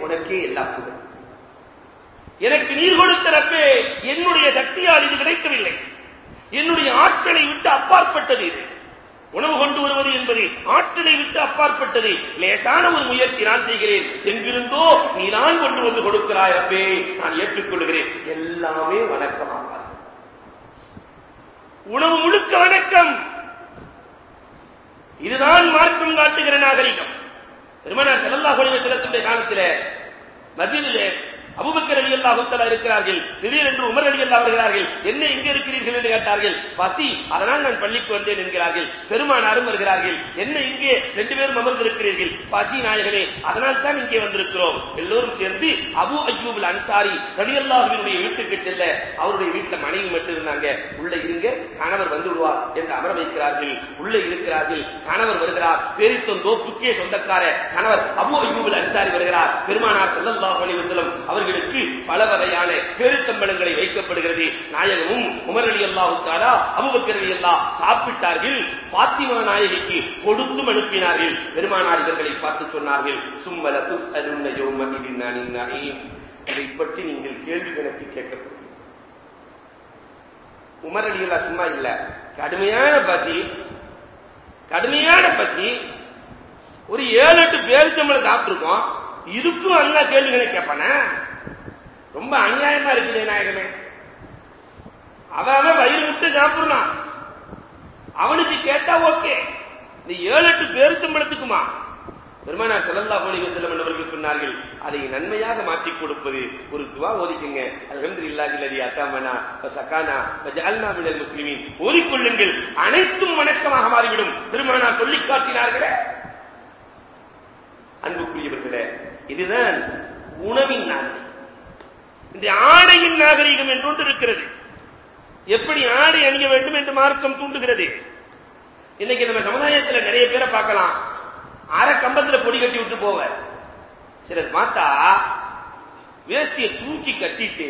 உனக்கே எல்லா கொடு எனக்கு நீர் கொடுத்த ரப்பே என்னுடைய சக்தியால் இது கிடைக்கவில்லை. என்னுடைய ஆற்றலை விட்டு அப்பாற்பட்டது இது. உணவு கொண்டு வருவது என்பது ஆற்றலை விட்டு அப்பாற்பட்டது. லேசான ஒரு முயற்சி நான் செய்கிறேன். எங்கிருந்தோ நீ நான் கொண்டு வந்து கொடுக்கிறாய் அப்பே நான் ஏற்றுக்கொள்கிறேன். எல்லாமே வணக்கமாக உணவு முழுக்க வணக்கம். இதுதான் மார்க்கம் காட்டுகிற நாகரிகம். பெருமனார் செல்லல்லா அலைஹி வஸல்லத்துடைய காலத்தில் மதீனிலே அபுபக்கர் ரலியல்லாஹு தஆலா இருக்கிறார்கள். திடீரென்று உமர் ரலியல்லாஹு வருகிறார்கள் என்ன எங்க இருக்கிறீர்கள்? என்று கேட்டார்கள். பசி அதனால் நான் பள்ளிக்கு வந்தேன் என்கிறார்கள். பெருமானாரும் வருகிறார்கள். என்ன இங்கே ரெண்டு பேரும் அமர்ந்திருக்கிறீர்கள்? பசி நாயகனே அதனால் தான் இங்கே வந்திருக்கிறோம். எல்லோரும் சேர்ந்து அபு அய்யூபுல் அன்சாரி ரலியல்லாஹுவினுடைய வீட்டுக்கு செல்ல அவருடைய வீட்டில் மனைவி மட்டும் இருந்தாங்க. உள்ள இருங்க கணவர் வந்து விடுவார் என்று அமர வைக்கிறார்கள். உள்ளே இருக்கிறார்கள் கணவர் வருகிறார். பேரித்தம் தோப்புக்கே சொந்தக்கார கணவர் அபு அய்யூபுல் அன்சாரி வருகிறார். பெருமானார் செல்லல்லாஹு அலி வசலம் அவர்கள் அவர்களுக்கு பல வகையான பேருத்தம்பளங்களை வைக்கப்படுகிறது. நாயகமும் உமர் அலி அல்லாஹு தாலா அபுபக்கர் அலி அல்லாஹ் சாப்பிட்டார்கள். பாத்திமா நாயகிக்கு கொடுத்தும் அனுப்பினார்கள். பெருமானார் இவர்களை பார்த்து சொன்னார்கள் சும்மல துஸ்அலுன்ன யௌம இதின் இதை பற்றி நீங்கள் கேள்வி கணக்கு கேட்கப்படும். உமர் அலி சும்மா இல்ல. கடுமையான பசி கடுமையான பசி ஒரு ஏழு எட்டு பேரிச்சம்பளம் சாப்பிட்டுருக்கோம். இதுக்கும் அல்லா கேள்விகளை கேட்பானே? ரொம்ப அநியாயமா இருக்குது நாயகமே அவன் வயிறு விட்டு சாப்பிடுறான் அவனுக்கு கேட்டா ஓகே. இந்த ஏழு எட்டு பேரிச்சம்பளத்துக்குமா பெருமானார் செல்லல்லா அலைஹி வஸல்லம் அவர்கள் சொன்னார்கள் அதை நன்மையாக மாற்றிக் கொடுப்பது ஒரு துவா ஓதிக்குங்க. அல்ஹம்துலில்லாஹி அல்லதி அத்தாமனா சக்கானா ஜால்னா மினல் முஸ்லிமின். ஓதிக்கொள்ளுங்கள். அனைத்தும் வணக்கமாக மாறிவிடும். பெருமானார் சொல்லி காட்டினார்களே. அன்புக்குரியவர்களே இதுதான் உணவின் நாகரிகம் இந்த ஆடையின் நாகரிகம் என்று ஒன்று இருக்கிறது. எப்படி ஆடை அணிய வேண்டும் என்று மார்க்கம் தூண்டுகிறது. இன்னைக்கு நம்ம சமுதாயத்தில் நிறைய பேரை பார்க்கலாம். அரை கம்பத்துல பொடி கட்டி விட்டு போவ. சிலர் பார்த்தா வேஷ்டியை தூக்கி கட்டிட்டு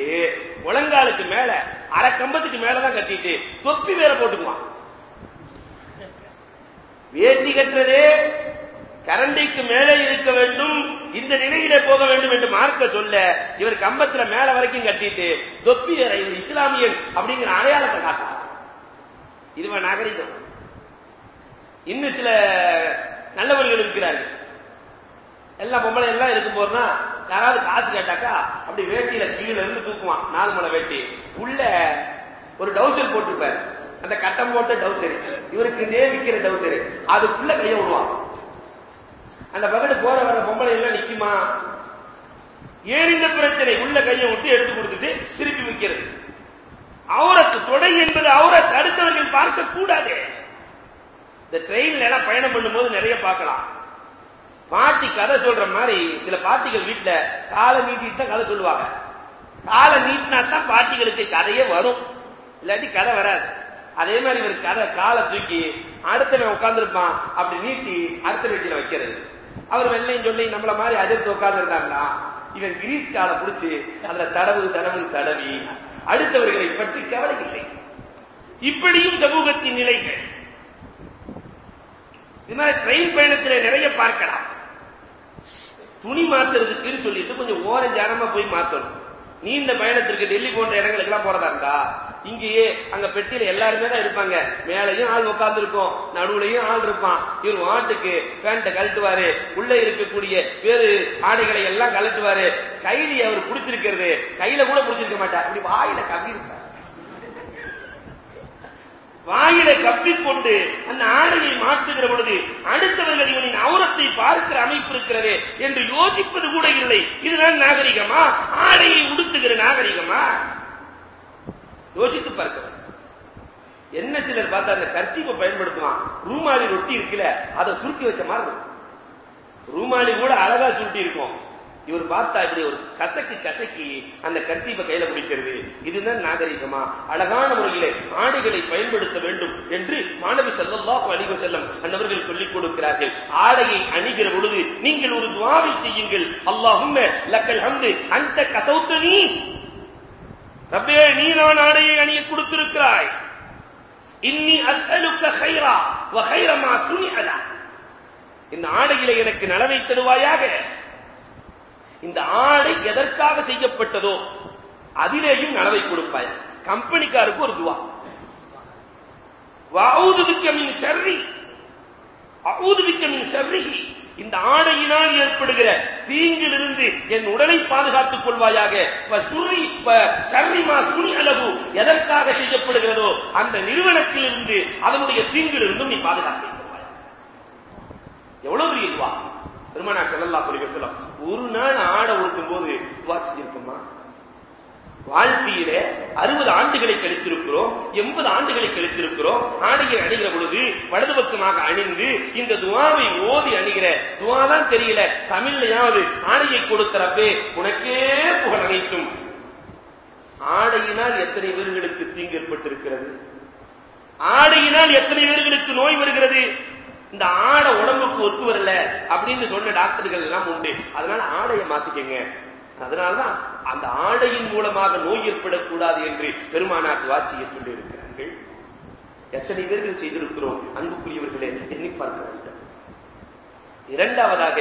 முழங்காலுக்கு மேல அரை கம்பத்துக்கு மேலதான் கட்டிட்டு தொப்பி வேற போட்டுக்குவான். வேட்டி கட்டுறதே கரண்டிக்கு மேலே இருக்க வேண்டும் இந்த நிலையிலே போக வேண்டும் என்று மார்க்க சொல்ல இவர் கம்பத்துல மேல வரைக்கும் கட்டிட்டு தொப்பி வேற இவர் இஸ்லாமியன் அப்படிங்கிற அடையாளத்தை காட்டார் இதுவா நாகரிகம். இன்னும் சில நல்லவர்கள் இருக்கிறார்கள். எல்லாம் பொம்பளை எல்லாம் இருக்கும் போதுதான் யாராவது காசு கேட்டாக்கா அப்படி வேட்டியில கீழே இருந்து தூக்குவான் நாலு முளை வேட்டி. உள்ள ஒரு டவுசர் போட்டிருப்பாரு. அந்த கட்டம் போட்ட டவுசர். இவருக்கு நேமிக்கிற டவுசர். அதுக்குள்ள கைய விடுவான். அந்த பகடு போற வர பொம்பளை எல்லாம் நிக்குமா? ஏன் இந்த பிரச்சனை? உள்ள கையை விட்டு எடுத்து கொடுத்துட்டு திருப்பி வைக்கிறது அவுரத்து தொடை என்பது அவுரத் அடுத்தவர்கள் பார்க்க கூடாது இந்த ட்ரெயின்ல எல்லாம் பயணம் பண்ணும்போது நிறைய பார்க்கலாம். பாட்டி கதை சொல்ற மாதிரி சில பாட்டிகள் வீட்டுல காலை நீட்டிட்டு தான் கதை சொல்லுவாங்க. காலை நீட்டினா தான் பாட்டிகளுக்கு கதையே வரும். இல்லாட்டி கதை வராது. அதே மாதிரி இவர் கதை காலை தூக்கி அடுத்தவன் உட்கார்ந்துருப்பான் அப்படி நீட்டி அடுத்த வீட்டில் வைக்கிறது. அவர் வெள்ளையும் சொல்லி நம்மள மாதிரி அதிர்த்து உட்கார்ந்து இருந்தாங்கன்னா இவன் கிரீஸ் காலை பிடிச்சு அதுல தடவு தடவு தடவி அடுத்தவர்களை பற்றி கவலை இல்லை இப்படியும் சமூகத்தின் நிலைகள். இது மாதிரி ட்ரெயின் பயணத்தில் நிறைய பார்க்கலாம். துணி மாத்துறதுக்குன்னு சொல்லிட்டு கொஞ்சம் ஓரஞ்சாரமா போய் மாத்தணும். நீண்ட பயணத்திற்கு டெல்லி போன்ற இடங்களுக்கு எல்லாம் போறதா இருந்தா இங்கேயே அங்க பெட்டியில எல்லாருமே தான் இருப்பாங்க. மேலையும் ஆள் உட்கார்ந்து இருக்கும் நடுவுலையும் ஆள் இருப்பான். இவர் ஆட்டுக்கு பேண்ட கழட்டுவாரு. உள்ள இருக்கக்கூடிய வேறு ஆடைகளை எல்லாம் கழட்டுவாரு. கைலி அவர் பிடிச்சிருக்கிறது. கையில கூட பிடிச்சிருக்க மாட்டார். அப்படி வாயில கம்பி இருப்பார். வாயிலை கப்பிக்கொண்டு அந்த ஆடையை மாற்றுகிற பொழுது அடுத்தவர்கள் இவனின் அவுரத்தை பார்க்கிற அமைப்பு இருக்கிறது என்று யோசிப்பது கூட இல்லை. இதுதான் நாகரிகமா? ஆடையை உடுத்துகிற நாகரிகமா? யோசித்து பார்க்க வேண்டும். என்ன சிலர் பார்த்தா அந்த கர்ச்சிப்பை பயன்படுத்துவான். ரூமாலி ரொட்டி இருக்குல்ல அதை சுருட்டி வச்ச மாதிரி இருக்கும். ரூமாலி கூட அழகா சுருட்டி இருக்கும். இவர் பார்த்தா இப்படி ஒரு கசக்கு கசக்கி அந்த கர்ச்சீப்பை கையில பிடிக்கிறது. இதுதான் நாகரிகமா? அழகான முறையிலே ஆடைகளை பயன்படுத்த வேண்டும் என்று மாணவி ஸல்லல்லாஹு அலைஹி செல்லம் அந்தவர்கள் சொல்லிக் கொடுக்கிறார்கள். ஆடையை அணிகிற பொழுது நீங்கள் ஒரு துவாவை செய்யுங்கள். அல்லாஹும் லக்கல் ஹம்து அந்த கசௌத்தனி. ரப்பே நீ நான் ஆடையை அணிய கொடுத்திருக்கிறாய். இன்னி அஸ்அலுக்க கைரா வ கைர சுனிஅலா. இந்த ஆடையில எனக்கு நலவை தருவாயாக. இந்த ஆடை எதற்காக செய்யப்பட்டதோ அதிலேயும் நலவை கொடுப்பாய். கம்பெனிக்காருக்கு ஒரு துவா. வஅஊது பிக்க மின் ஷர்ரி அஊது பிக்க மின் ஷர்ரிஹி. இந்த ஆடையினால் ஏற்படுகிற தீங்கிலிருந்து என் உடலை பாதுகாத்துக் கொள்வாயாக. அளவு எதற்காக செய்யப்படுகிறதோ அந்த நிறுவனத்திலிருந்து அதனுடைய தீங்கிலிருந்தும் நீ பாதுகாத்து எவ்வளவு பெரிய திருமணா பெருமானா செல்லல்லா பரிவசலம் ஒரு நாள் ஆடை உடுத்தும் போது துவா செஞ்சிருக்குமா? வாழ்க்கையிலே அறுபது ஆண்டுகளை கழித்திருக்கிறோம் எண்பது ஆண்டுகளை கழித்திருக்கிறோம். ஆடையை அணிகிற பொழுது வலது பக்கமாக அணிந்து இந்த துவாவை ஓதி அணிகிற துவாதான் தெரியல தமிழ்லையாவது ஆடையை கொடுக்கிறப்பே உனக்கே புகழ் அனைத்தும். ஆடையினால் எத்தனை பேர்களுக்கு தீங்கு ஏற்பட்டிருக்கிறது? ஆடையினால் எத்தனை பேர்களுக்கு நோய் வருகிறது? இந்த ஆடை உடம்புக்கு ஒத்து வரல அப்படின்னு சொன்ன டாக்டர்கள் எல்லாம் உண்டு. அதனால ஆடையை மாத்திக்கங்க. அதனாலதான் அந்த ஆடையின் மூலமாக நோய் ஏற்படக்கூடாது என்று பெருமானார் துவாட்சியை சொல்லி இருக்கிறார்கள் எத்தனை பேர்கள் செய்திருக்கிறோம்? அன்புக்குரியவர்களே எண்ணி பார்க்க வேண்டும். இரண்டாவதாக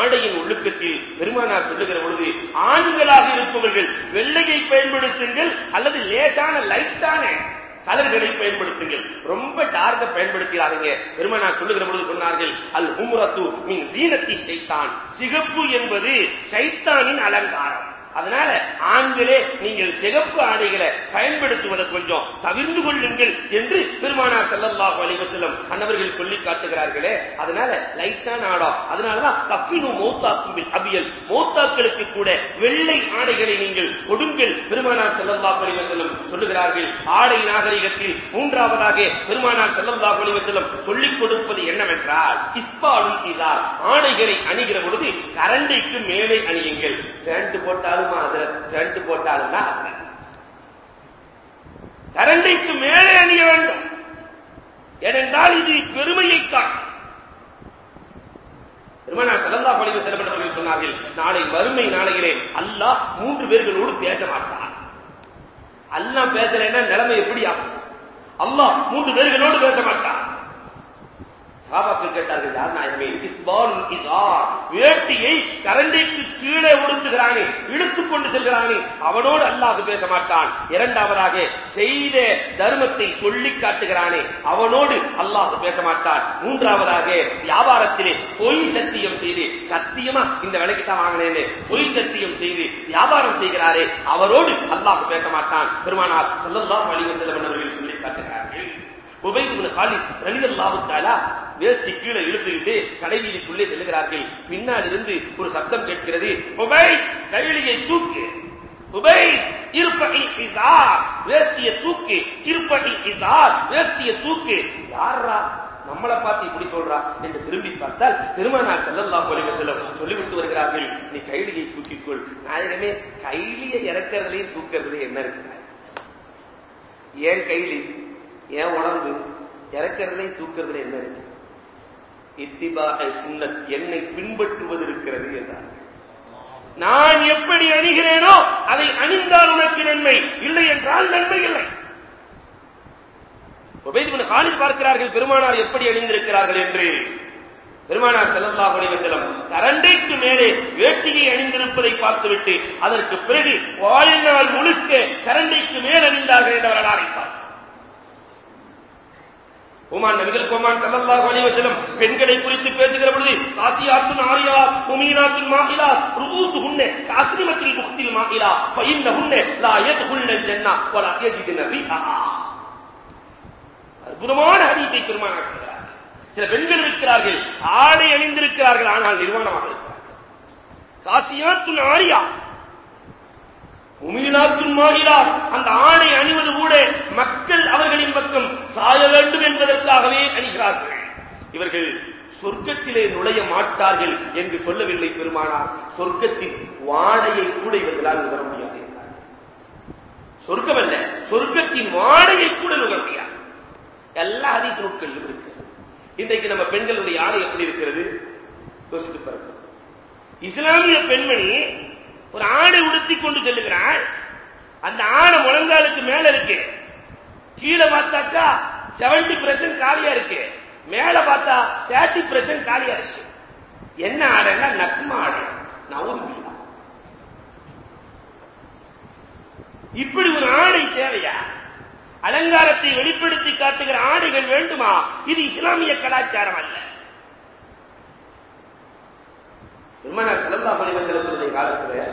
ஆடையின் ஒழுக்கத்தில் பெருமானார் சொல்லுகிற பொழுது ஆண்களாக இருப்பவர்கள் வெள்ளையை பயன்படுத்துங்கள் அல்லது லேசான லைட்டான கலர்களை பயன்படுத்துங்கள். ரொம்ப டார்க்க பயன்படுத்திடாதீங்க. பெருமானார் சொல்லுகிற பொழுது சொன்னார்கள் அல் உம்ரத்து மின் சீனத்தி சைத்தான் சிகப்பு என்பது சைத்தானின் அலங்காரம். அதனால ஆண்களே நீங்கள் சிகப்பு ஆடைகளை பயன்படுத்துவதை கொஞ்சம் தவிர்ந்து கொள்ளுங்கள் என்று பெருமானார் ஸல்லல்லாஹு அலைஹி வஸல்லம் அன்னவர்கள் சொல்லி காட்டுகிறார்களே. அதனால லைட்டான ஆடம் அதனாலதான் கஃபினு மௌத்தாக்கும் பில் அபியல். மௌத்தாக்களுக்கு கூட வெள்ளை ஆடைகளை நீங்கள் கொடுங்கள் பெருமானார் ஸல்லல்லாஹு அலைஹி வஸல்லம் சொல்லுகிறார்கள். ஆடை நாகரிகத்தில் மூன்றாவதாக பெருமானார் ஸல்லல்லாஹு அலைஹி வஸல்லம் சொல்லிக் கொடுப்பது என்னவென்றால் இஸ்பாலும் இதார். ஆடைகளை அணிகிற பொழுது கரண்டைக்கு மேலே அணியுங்கள். பேண்ட் போட்டால் போட்டாலும் அதுல கரண்ட் போட்டாலும் கரண்டைக்கு மேலே அணிய வேண்டும். ஏனென்றால் இது பெருமையை காட்டும். பெருமனார் செல்லல்லா பழிவு செல்லப்பட்டவர்கள் சொன்னார்கள் நாளை வறுமை நாளையிலே அல்லாஹ் மூன்று பேர்களோடு பேச மாட்டான். அல்லாஹ் பேசலைன்னா நிலைமை எப்படி ஆகும்? அல்லாஹ் மூன்று பேர்களோடு பேச மாட்டான். சாபாக்கள் கேட்டார்கள் யார் நாயகமே இஸ்பால் இசார். வேட்டியை கரண்டைக்கு கீழே உடுத்துகிறானே இழுத்துக் கொண்டு செல்கிறானே அவனோடு அல்லாஹ் பேச மாட்டான். இரண்டாவதாக செய்த தர்மத்தை சொல்லி காட்டுகிறானே அவனோடு அல்லாஹ் பேச மாட்டான். மூன்றாவதாக வியாபாரத்திலே பொய் சத்தியம் செய்து சத்தியமா இந்த விலைக்கு தான் வாங்கினேன்னு பொய் சத்தியம் செய்து வியாபாரம் செய்கிறாரே அவரோடு அல்லாஹ் பேச மாட்டான். பெருமானார் ஸல்லல்லாஹு வழிகள் செல்லவன் அவர்கள் சொல்லி காட்டுகிறார்கள். உபைத் காலி காலித் ரலியல்லாஹு வேஷ்டி கீழே இழுத்துக்கிட்டு கடைவீதிக்குள்ளே செல்கிறார்கள் பின்னால் இருந்து ஒரு சத்தம் கேட்கிறது. உபை கைலியை தூக்கு. உபை இருப்பகி இசார். வேஷ்டிய தூக்கு. இருப்பகி இசார். வேஷ்டிய தூக்கு. யாரா நம்மளை பார்த்து இப்படி சொல்றா என்று திரும்பி பார்த்தால் பெருமானார் செல்லல்லா அலைஹி வஸல்லம் சொல்லிவிட்டு வருகிறார்கள். நீ கைலியை தூக்கிக்கொள். நாயகமே கைலியை இறக்கிறதுலையும் தூக்கிறதுல என்ன இருக்கு? ஏன் கைலி? ஏன் உடம்பு? இறக்கிறதுலையும் தூக்கிறதுல என்ன இருக்கு? இத்திபாக சுண்ணத் என்னை பின்பற்றுவது இருக்கிறது என்றார்கள் நான் எப்படி அணிகிறேனோ அதை அணிந்தால் உனக்கு நன்மை. இல்லை என்றால் நன்மை இல்லை. உபைதுபின் காலில் பார்க்கிறார்கள் பெருமானார் எப்படி அணிந்திருக்கிறார்கள் என்று? பெருமானார் ஸல்லல்லாஹு செல்லம் கரண்டைக்கு மேலே வேட்டியை அணிந்திருப்பதை பார்த்துவிட்டு அதற்கு பிறகு வாழ்நாள் முழுக்க கரண்டைக்கு மேல் அணிந்தார்கள் என்று வரலாறை உமான் நபிகள் கோமான் ஸல்லல்லாஹு அலைஹி வஸல்லம் பெண்களை குறித்து பேசுகிற பொழுது காசியாத்துன் ஆரியா முமீனாத்துன் மாஹிலா ருஊசுஹுன்ன காஸ்ரிமத்தில் புக்தில் மாஹிலா ஃபஇன்னஹுன்ன லா யத்ஹுல்ன ஜன்னா வலா யஜிதுன ரீஹா. அற்புதமான ஹதீஸை பெருமானார் சொல்கிறார்கள் சில பெண்கள் இருக்கிறார்கள் ஆடை அணிந்திருக்கிறார்கள் ஆனால் நிர்வாணமாக இருக்கிறார்கள். காசியாத்துன் ஆரியா உமினாத்துன் மாநிலா அந்த ஆணை அணிவது கூட மக்கள் அவர்களின் பக்கம் சாய வேண்டும் என்பதற்காகவே அணிகிறார்கள். இவர்கள் சொர்க்கத்திலே நுழைய மாட்டார்கள் என்று சொல்லவில்லை பெருமானார். சொர்க்கத்தின் வாடையை கூட இவர்களால் நுகர முடியாது என்றார். சொர்க்கம் அல்ல சொர்க்கத்தின் வாடையை கூட நுகர முடியாது. எல்லா அதிக நூட்களிலும் இருக்கு. இன்றைக்கு நம்ம பெண்களுடைய ஆடை எப்படி இருக்கிறது? யோசித்து பாருங்க இஸ்லாமிய பெண்மணி ஒரு ஆடை உடுத்தி கொண்டு செல்லுகிறாள் அந்த ஆடை முழங்காலுக்கு மேல இருக்கு. கீழே பார்த்தாக்கா செவன்டி பர்சன்ட் காலியா இருக்கு. மேல பார்த்தா தேர்ட்டி பர்சன்ட் காலியா இருக்கு. என்ன ஆடைன்னா நக்மா ஆடை. நவுதுபில்லா இப்படி ஒரு ஆடை தேவையா? அலங்காரத்தை வெளிப்படுத்தி காட்டுகிற ஆடைகள் வேண்டுமா? இது இஸ்லாமிய கலாச்சாரம் அல்ல. பெருமானார் ஸல்லல்லாஹு பணிவ செலுத்தினுடைய காலத்துல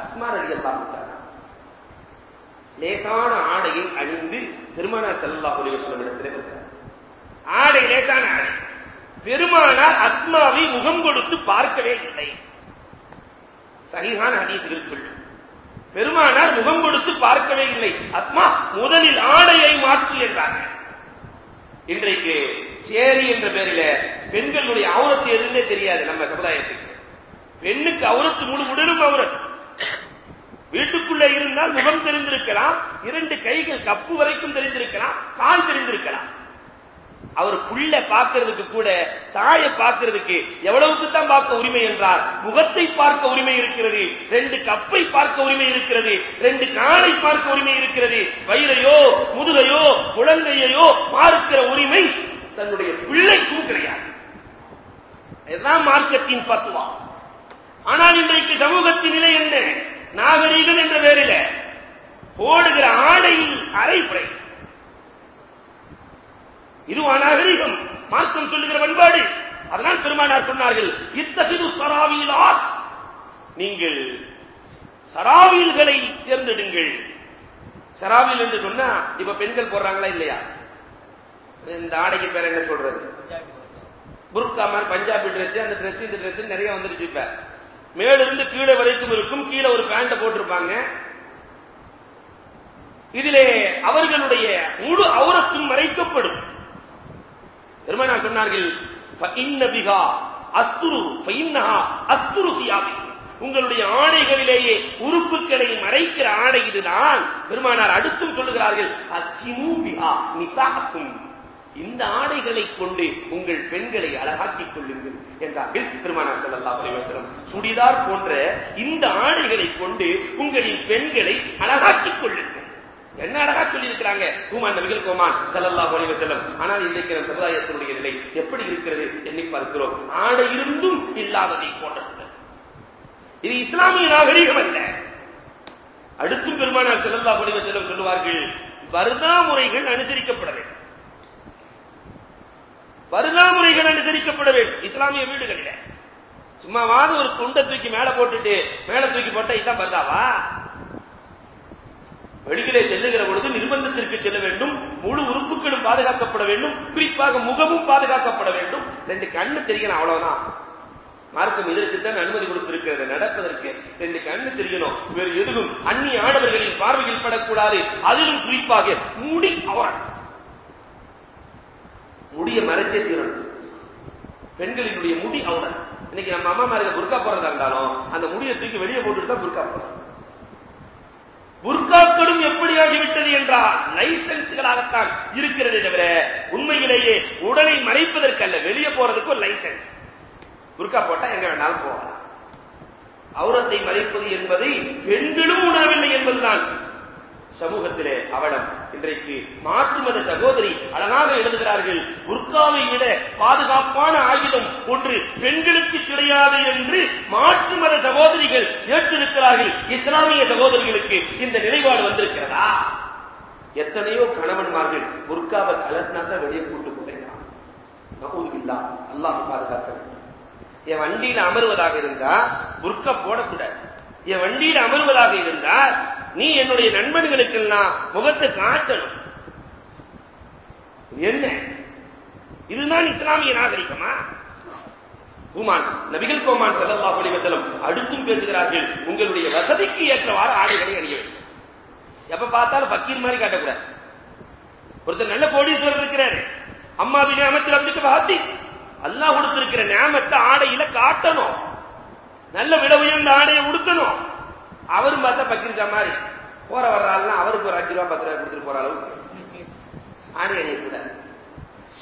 அஸ்மார் அடியல்லா தஆலா லேசான ஆடையை அணிந்து பெருமானார் ஸல்லல்லாஹு பணிவ வஸல்லம் இடத்திலே கொடுத்தார் ஆடை லேசான ஆடை. பெருமானார் அத்மாவை முகம் கொடுத்து பார்க்கவே இல்லை. சகிகான ஹதீஸ்கள் சொல்லும். பெருமானார் முகம் கொடுத்து பார்க்கவே இல்லை. அஸ்மா முதலில் ஆடையை மாற்று என்றார்கள். இன்றைக்கு சேரி என்ற பேரில பெண்களுடைய அவுரத்து எதுன்னே தெரியாது நம்ம சமுதாயத்துக்கு. பெண்ணுக்கு அவுரத்து முழு உடலும் அவுரத் வீட்டுக்குள்ளே இருந்தால் முகம் தெரிந்திருக்கலாம் இரண்டு கைகள் கப்பு வரைக்கும் தெரிந்திருக்கலாம் கால் தெரிந்திருக்கலாம். அவர் புள்ள பார்க்கிறதுக்கு கூட தாயை பார்க்கிறதுக்கு எவ்வளவுக்கு தான் பார்க்க உரிமை என்றார் முகத்தை பார்க்க உரிமை இருக்கிறது ரெண்டு கப்பை பார்க்க உரிமை இருக்கிறது ரெண்டு காலை பார்க்க உரிமை இருக்கிறது வயிறையோ முதுகையோ குழந்தையோ பார்க்கிற உரிமை தன்னுடைய பிள்ளைக்கும் கிடையாது. இதுதான் மார்க்கத்தின் பத்துவா. ஆனால் இன்றைக்கு சமூகத்தின் நிலை என்ன? நாகரீகம் என்ற பேரில போடுகிற ஆடையில் அரைப்புரை இது அநாகரிகம் மார்க்கம் சொல்லுகிற பண்பாடு. அதனால் பெருமானார் சொன்னார்கள் இத்தகிது சராவியிலா நீங்கள் சராவில்களை தேர்ந்தெடுங்கள். சராவில் என்று சொன்னா இப்ப பெண்கள் போடுறாங்களா இல்லையா? இந்த ஆடைக்கு பேர் என்ன சொல்றது? புர்கா மாதிரி பஞ்சாபி ட்ரெஸ் அந்த ட்ரெஸ் இந்த ட்ரெஸ் நிறைய வந்துருச்சு இப்ப. மேலிருந்து கீழே வரைக்கும் இருக்கும் கீழே ஒரு பேண்ட போட்டிருப்பாங்க. இதிலே அவர்களுடைய முழு அவுரத்தும் மறைக்கப்படும். பெருமானார் சொன்னார்கள் அஸ்துரு அஸ்துரு சியாபி. உங்களுடைய ஆடைகளிலேயே உறுப்புகளை மறைக்கிற ஆடை இதுதான். பெருமானார் அடுத்தும் சொல்லுகிறார்கள் அசிமு பிஹா நிசாக்கும் இந்த ஆடைகளை கொண்டு உங்கள் பெண்களை அழகாக்கிக் கொள்ளுங்கள் என்றார்கள் திருமணம் ஸல்லல்லாஹு அலைஹி சுடிதார் போன்ற இந்த ஆடைகளை கொண்டு உங்களின் பெண்களை அழகாக்கிக் கொள்ளுங்கள். என்ன அழகா சொல்லி இருக்கிறாங்க கூமான் நபிகள் கோமான் செல்லல்லா ஒளிவ வஸல்லம். ஆனால் இன்றைக்கு நம் சமுதாயத்தினுடைய நிலை எப்படி இருக்கிறது என்னை பார்க்கிறோம். ஆடை இருந்தும் இல்லாததை போன்ற சூழல். இது இஸ்லாமிய நாகரீகம் அல்ல. அடுத்தும் பெருமானார் செல்லல்லா ஒளிவ வஸல்லம் சொல்லுவார்கள் வருதா முறைகள் அனுசரிக்கப்பட வேண்டும். வருதா முறைகள் அனுசரிக்கப்பட வேண்டும். இஸ்லாமிய வீடுகளில். சும்மாவாது ஒரு துண்டை தூக்கி மேல போட்டுட்டு மேல தூக்கி போட்டா இதான் பர்தாவா? வெளியிலே செல்லுகிற பொழுது நிர்பந்தத்திற்கு செல்ல வேண்டும். முழு உறுப்புகளும் பாதுகாக்கப்பட வேண்டும். குறிப்பாக முகமும் பாதுகாக்கப்பட வேண்டும். ரெண்டு கண்ணு தெரியணும் அவ்வளவுதான். மார்க்கம் இதற்குத்தான் அனுமதி கொடுத்திருக்கிறது. நடப்பதற்கு ரெண்டு கண்ணு தெரியணும். வேறு எதுவும் அந்நிய ஆடவர்களின் பார்வையில் படக்கூடாது. அதிலும் குறிப்பாக முடி அவரன் முடிய மறைச்சே தீரணும். பெண்களினுடைய முடி அவரன் இன்னைக்கு நம்ம அம்மா மாதிரி புர்கா போறதா இருந்தாலும் அந்த முடியை தூக்கி வெளியே போட்டுட்டு தான் புர்கா போறோம் புர்காக்களும் எப்படி ஆகிவிட்டது என்றால் லைசன்ஸ்களாகத்தான் இருக்கிறது தவிர உண்மையிலேயே உடலை மறைப்பதற்கல்ல வெளியே போறதுக்கு ஒரு லைசன்ஸ் புர்கா போட்டா எங்க வேணாலும் போகலாம். அவுரத்தை மறைப்பது என்பதை பெண்களும் உணரவில்லை என்பதுதான். சமூகத்திலே அவலம். இன்றைக்கு மாற்று மத சகோதரி அழகாக எழுதுகிறார்கள் புர்காவை விட பாதுகாப்பான ஆயுதம் ஒன்று பெண்களுக்கு கிடையாது என்று மாற்று மத சகோதரிகள் ஏற்றிருக்கிறார்கள். இஸ்லாமிய சகோதரிகளுக்கு இந்த நிலைப்பாடு வந்திருக்கிறதா? எத்தனையோ கணவன்மார்கள் புர்காவை கலட்டினா தான் வெளியே கூட்டு போகிறான் நகூதுபில்லா அல்லாஹ் பாதுகாக்க வேண்டும். என் வண்டியில் அமருவதாக இருந்தா புர்கா போடக்கூடாது. என் வண்டியில் அமருவதாக இருந்தால் நீ என்னுடைய நண்பன்களுக்கெல்லாம் முகத்தை காட்டணும். என்ன? இதுதான் இஸ்லாமிய நாகரிகமா? நபிகள் கோமான் செல்லல்லா அலைஹி வஸல்லம் அடுத்தும் பேசுகிறார்கள் உங்களுடைய வசதிக்கு ஏற்றவாறு ஆடைகளை அணிய வேண்டும். எப்ப பார்த்தாலும் பக்கீர் மாதிரி காட்டக்கூடாது. ஒருத்தர் நல்ல கோடீஸ்வரர் இருக்கிறாரு. அம்மா நியமத்தில் அப்படிக்கு பாத்தி அல்லாஹ் கொடுத்திருக்கிற நியமத்தை ஆடையில காட்டணும். நல்ல விட உயர்ந்த ஆடையை உடுத்தணும். அவரும் பார்த்தா பக்கீர் மாதிரி போற வர்ற ஆள்னா அவருக்கு ஒரு அஞ்சு ரூபா பத்து ரூபாய் கொடுத்துட்டு போற அளவுக்கு. ஆணை அணியக்கூடாது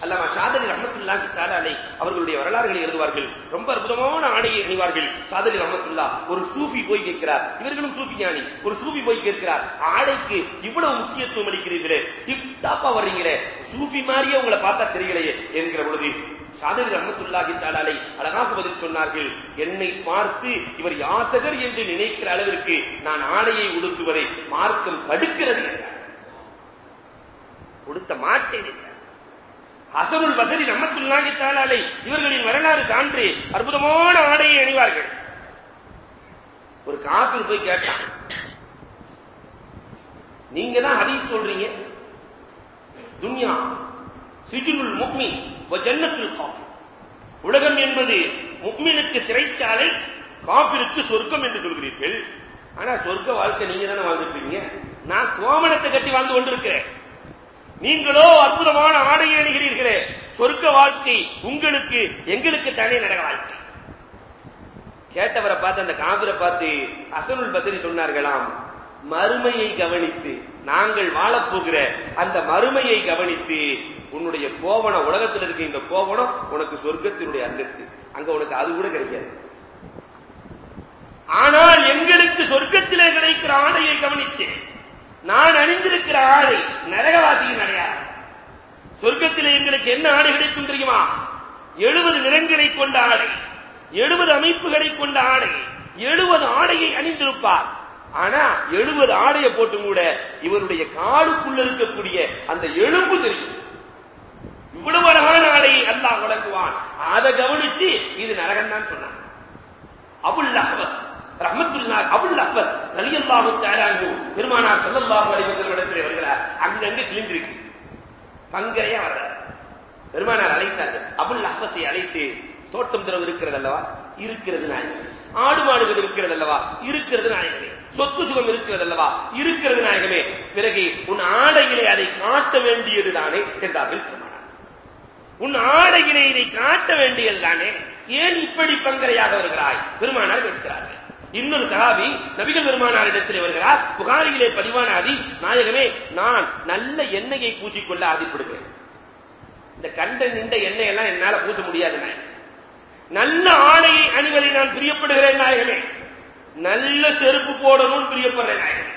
அல்லாமா சாதலி ரஹமத்துல்லாஹி தாலாலை அவர்களுடைய வரலாறுகளை எழுதுவார்கள். ரொம்ப அற்புதமான ஆடையை அணிவார்கள். சாதலி ரஹமத்துல்லா ஒரு சூஃபி போய் கேட்கிறார். இவர்களும் சூஃபி ஞானி. ஒரு சூஃபி போய் கேட்கிறார். ஆடைக்கு இவ்வளவு முக்கியத்துவம் அளிக்கிறீர்களே? டிப் டாப்பா வர்றீங்களே? சூஃபி மாதிரியே உங்களை பார்த்தா தெரியலையே என்கிற பொழுது சாதவி ரஹமத்துல்லாஹி தாலாலை அழகாக பதில் சொன்னார்கள் என்னை பார்த்து இவர் யாசகர் என்று நினைக்கிற அளவிற்கு நான் ஆடையை உடுத்துவதை மார்க்கம் தடுக்கிறது என்றார். கொடுத்த மாட்டேன் அசருள் அசருல் வசரி ரஹமத்துல்லாஹி தாலாலை இவர்களின் வரலாறு சான்று அற்புதமான ஆடையை அணிவார்கள். ஒரு காபிர் போய் கேட்டான் நீங்க தான் ஹதீஸ் சொல்றீங்க? துன்யா சிஜுனுல் முக்மின் ஜன்னத்தில் காஃபி. உலகம் என்பது முக்மினுக்கு சிறைச்சாலை காஃபிருக்கு சொர்க்கம் என்று சொல்கிறீர்கள். ஆனா சொர்க்க வாழ்க்கை நீங்க தானே வாழ்ந்துருப்பீங்க நான் கோமணத்தை கட்டி வாழ்ந்து கொண்டிருக்கிறேன். நீங்களோ அற்புதமான ஆடையை அணிகிறீர்களே சொர்க்க வாழ்க்கை உங்களுக்கு எங்களுக்கு தானே நரக வாழ்க்கை. கேட்டவரை பார்த்து அந்த காவிரை பார்த்து அசனுல் பசரி சொன்னார்களாம் மறுமையை கவனித்து நாங்கள் வாழப்போகிற அந்த மறுமையை கவனித்து உன்னுடைய கோவணம் உலகத்தில் இருக்க இந்த கோவணம் உனக்கு சொர்க்கத்தினுடைய அந்தஸ்து. அங்க உனக்கு அது கூட கிடைக்காது. ஆனால் எங்களுக்கு சொர்க்கத்திலே கிடைக்கிற ஆடையை கவனித்தேன் நான் அணிந்திருக்கிற ஆடை நரகவாசியின் அடையாளம் சொர்க்கத்திலே எங்களுக்கு என்ன ஆடை கிடைக்கும் தெரியுமா? எழுபது நிறங்களை கொண்ட ஆடை எழுபது அமைப்புகளை கொண்ட ஆடை எழுபது ஆடையை அணிந்திருப்பார். ஆனா எழுபது ஆடையை போட்டும் கூட இவருடைய காலுக்குள்ள இருக்கக்கூடிய அந்த எலும்பு தெரியும். இவ்வளவு அழகான ஆடையை அல்லாஹ் வழங்குவான். அதை கவனிச்சு இது நரகம் தான் சொன்னான் அபுல் அஹ்வஸ் ரஹமத்துல்லா அபுல் அஹ்வஸ் ரலியல்லாஹு தஆலாஹு பெருமானார் ஸல்லல்லாஹு அலைஹி வஸல்லம் இடத்திலே வருகிறார். அங்கங்க கிழிஞ்சிருக்கு. பங்கரையா வர்றார். பெருமானார் அழைத்தார்கள். அபுல் அஹ்வஸை அழைத்து தோட்டம் திறவு இருக்கிறது அல்லவா? இருக்கிறது நாயகமே ஆடு மாடுகள் இருக்கிறது அல்லவா? இருக்கிறது நாயகமே சொத்து சுகம் இருக்கிறது அல்லவா இருக்கிறது நாயகமே. பிறகு உன் ஆடையிலே அதை காட்ட வேண்டியது தானே என்றார்கள் பெருமானார் உன் ஆடையிலே இதை காட்ட வேண்டியது தானே ஏன் இப்படி பங்கரையாக வருகிறாய்? பெருமானார் கேட்கிறார்கள். இன்னொரு சகாபி நபிகள் பெருமானார் இடத்திலே வருகிறார். புகாரியிலே பதிவான அதி நாயகமே நான் நல்ல எண்ணெயை பூசிக்கொள்ள ஆதிப்படுகிறேன் இந்த கண்ட நின்ற எண்ணெய் எல்லாம் என்னால பூச முடியாது நல்ல ஆடையை அணிவதை நான் பிரியப்படுகிறேன் நாயகமே. நல்ல செருப்பு போடணும்னு பிரியப்படுற நாயகம்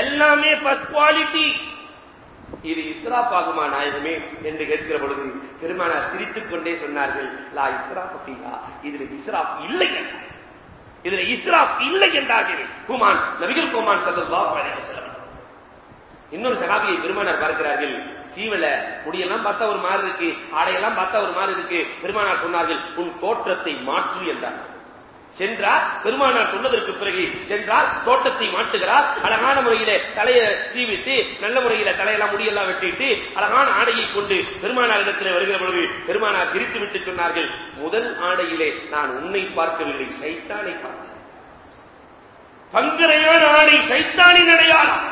எல்லாமே ஃபர்ஸ்ட் குவாலிட்டி இது இஸ்ராப் ஆகுமா நாயகமே என்று கேட்கிற பொழுது பெருமானார் சிரித்துக் கொண்டே சொன்னார்கள் லா இஸ்ராப் ஃபீஹா இதுல இஸ்ராப் இல்லை இதுல இஸ்ராப் இல்லை என்றார்கள். குமான் நபிகள் குமான் ஸல்லல்லாஹு இன்னொரு சகாபியை பெருமானார் பார்க்கிறார்கள். சீவல முடியெல்லாம் பார்த்தா ஒரு மாதிரி இருக்கு ஆடையெல்லாம் பார்த்தா ஒரு மாதிரி இருக்கு. பெருமானார் சொன்னார்கள் உன் தோற்றத்தை மாற்று என்றார். சென்றார். பெருமானார் சொன்னதற்கு பிறகு சென்றார். தோட்டத்தை மாட்டுகிறார். அழகான முறையில தலையை சீவிட்டு நல்ல முறையில தலையெல்லாம் முடியெல்லாம் வெட்டிட்டு அழகான ஆடையை கொண்டு பெருமானார் இடத்துல வருகிற பொழுது பெருமானார் சிரித்து விட்டு சொன்னார்கள் முதல் ஆடையிலே நான் உன்னை பார்க்கவில்லை சைத்தானை பார்த்தேன் பங்கரையான ஆடை சைத்தானின் அடையாளம்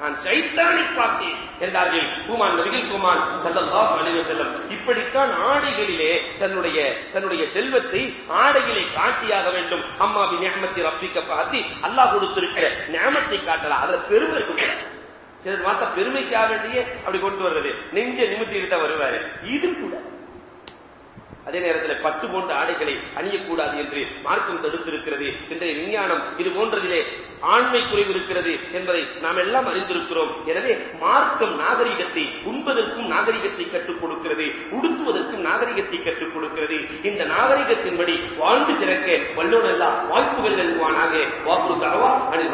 நான் சைத்தானை பார்த்தேன் என்றார்கள். குமான் நபிகள் குமான் சல்லல்லாஹு அலைஹி செல்லம் இப்படித்தான் ஆடைகளிலே தன்னுடைய தன்னுடைய செல்வத்தை ஆடைகளை காட்டியாக வேண்டும். அம்மா பி நிஅமத்தி ரப்பிக்க பார்த்தி அல்லாஹ் கொடுத்திருக்கிற நியமத்தை காட்டலாம் அதுல பெருமை இருக்கும் சிலர் மாத்த பெருமைக்காக வேண்டியே அப்படி கொண்டு வர்றது. நெஞ்ச நிமித்தி எடுத்தா வருவாரு. இது கூட அதே நேரத்தில் பத்து போன்ற ஆடைகளை அணியக்கூடாது என்று மார்க்கம் தடுத்திருக்கிறது. இன்றைய விஞ்ஞானம் இது போன்றதிலே ஆண்மை குறைவு இருக்கிறது என்பதை நாம் எல்லாம் அறிந்திருக்கிறோம். எனவே மார்க்கம் நாகரிகத்தை உண்பதற்கும் நாகரிகத்தை கற்றுக் கொடுக்கிறது. உடுத்துவதற்கும் நாகரிகத்தை கற்றுக் கொடுக்கிறது. இந்த நாகரிகத்தின்படி வாழ்ந்து சிறக்க வல்லோரெல்லாம் வாய்ப்புகள் நல்குவானாக வாக்கு தரவா அதில்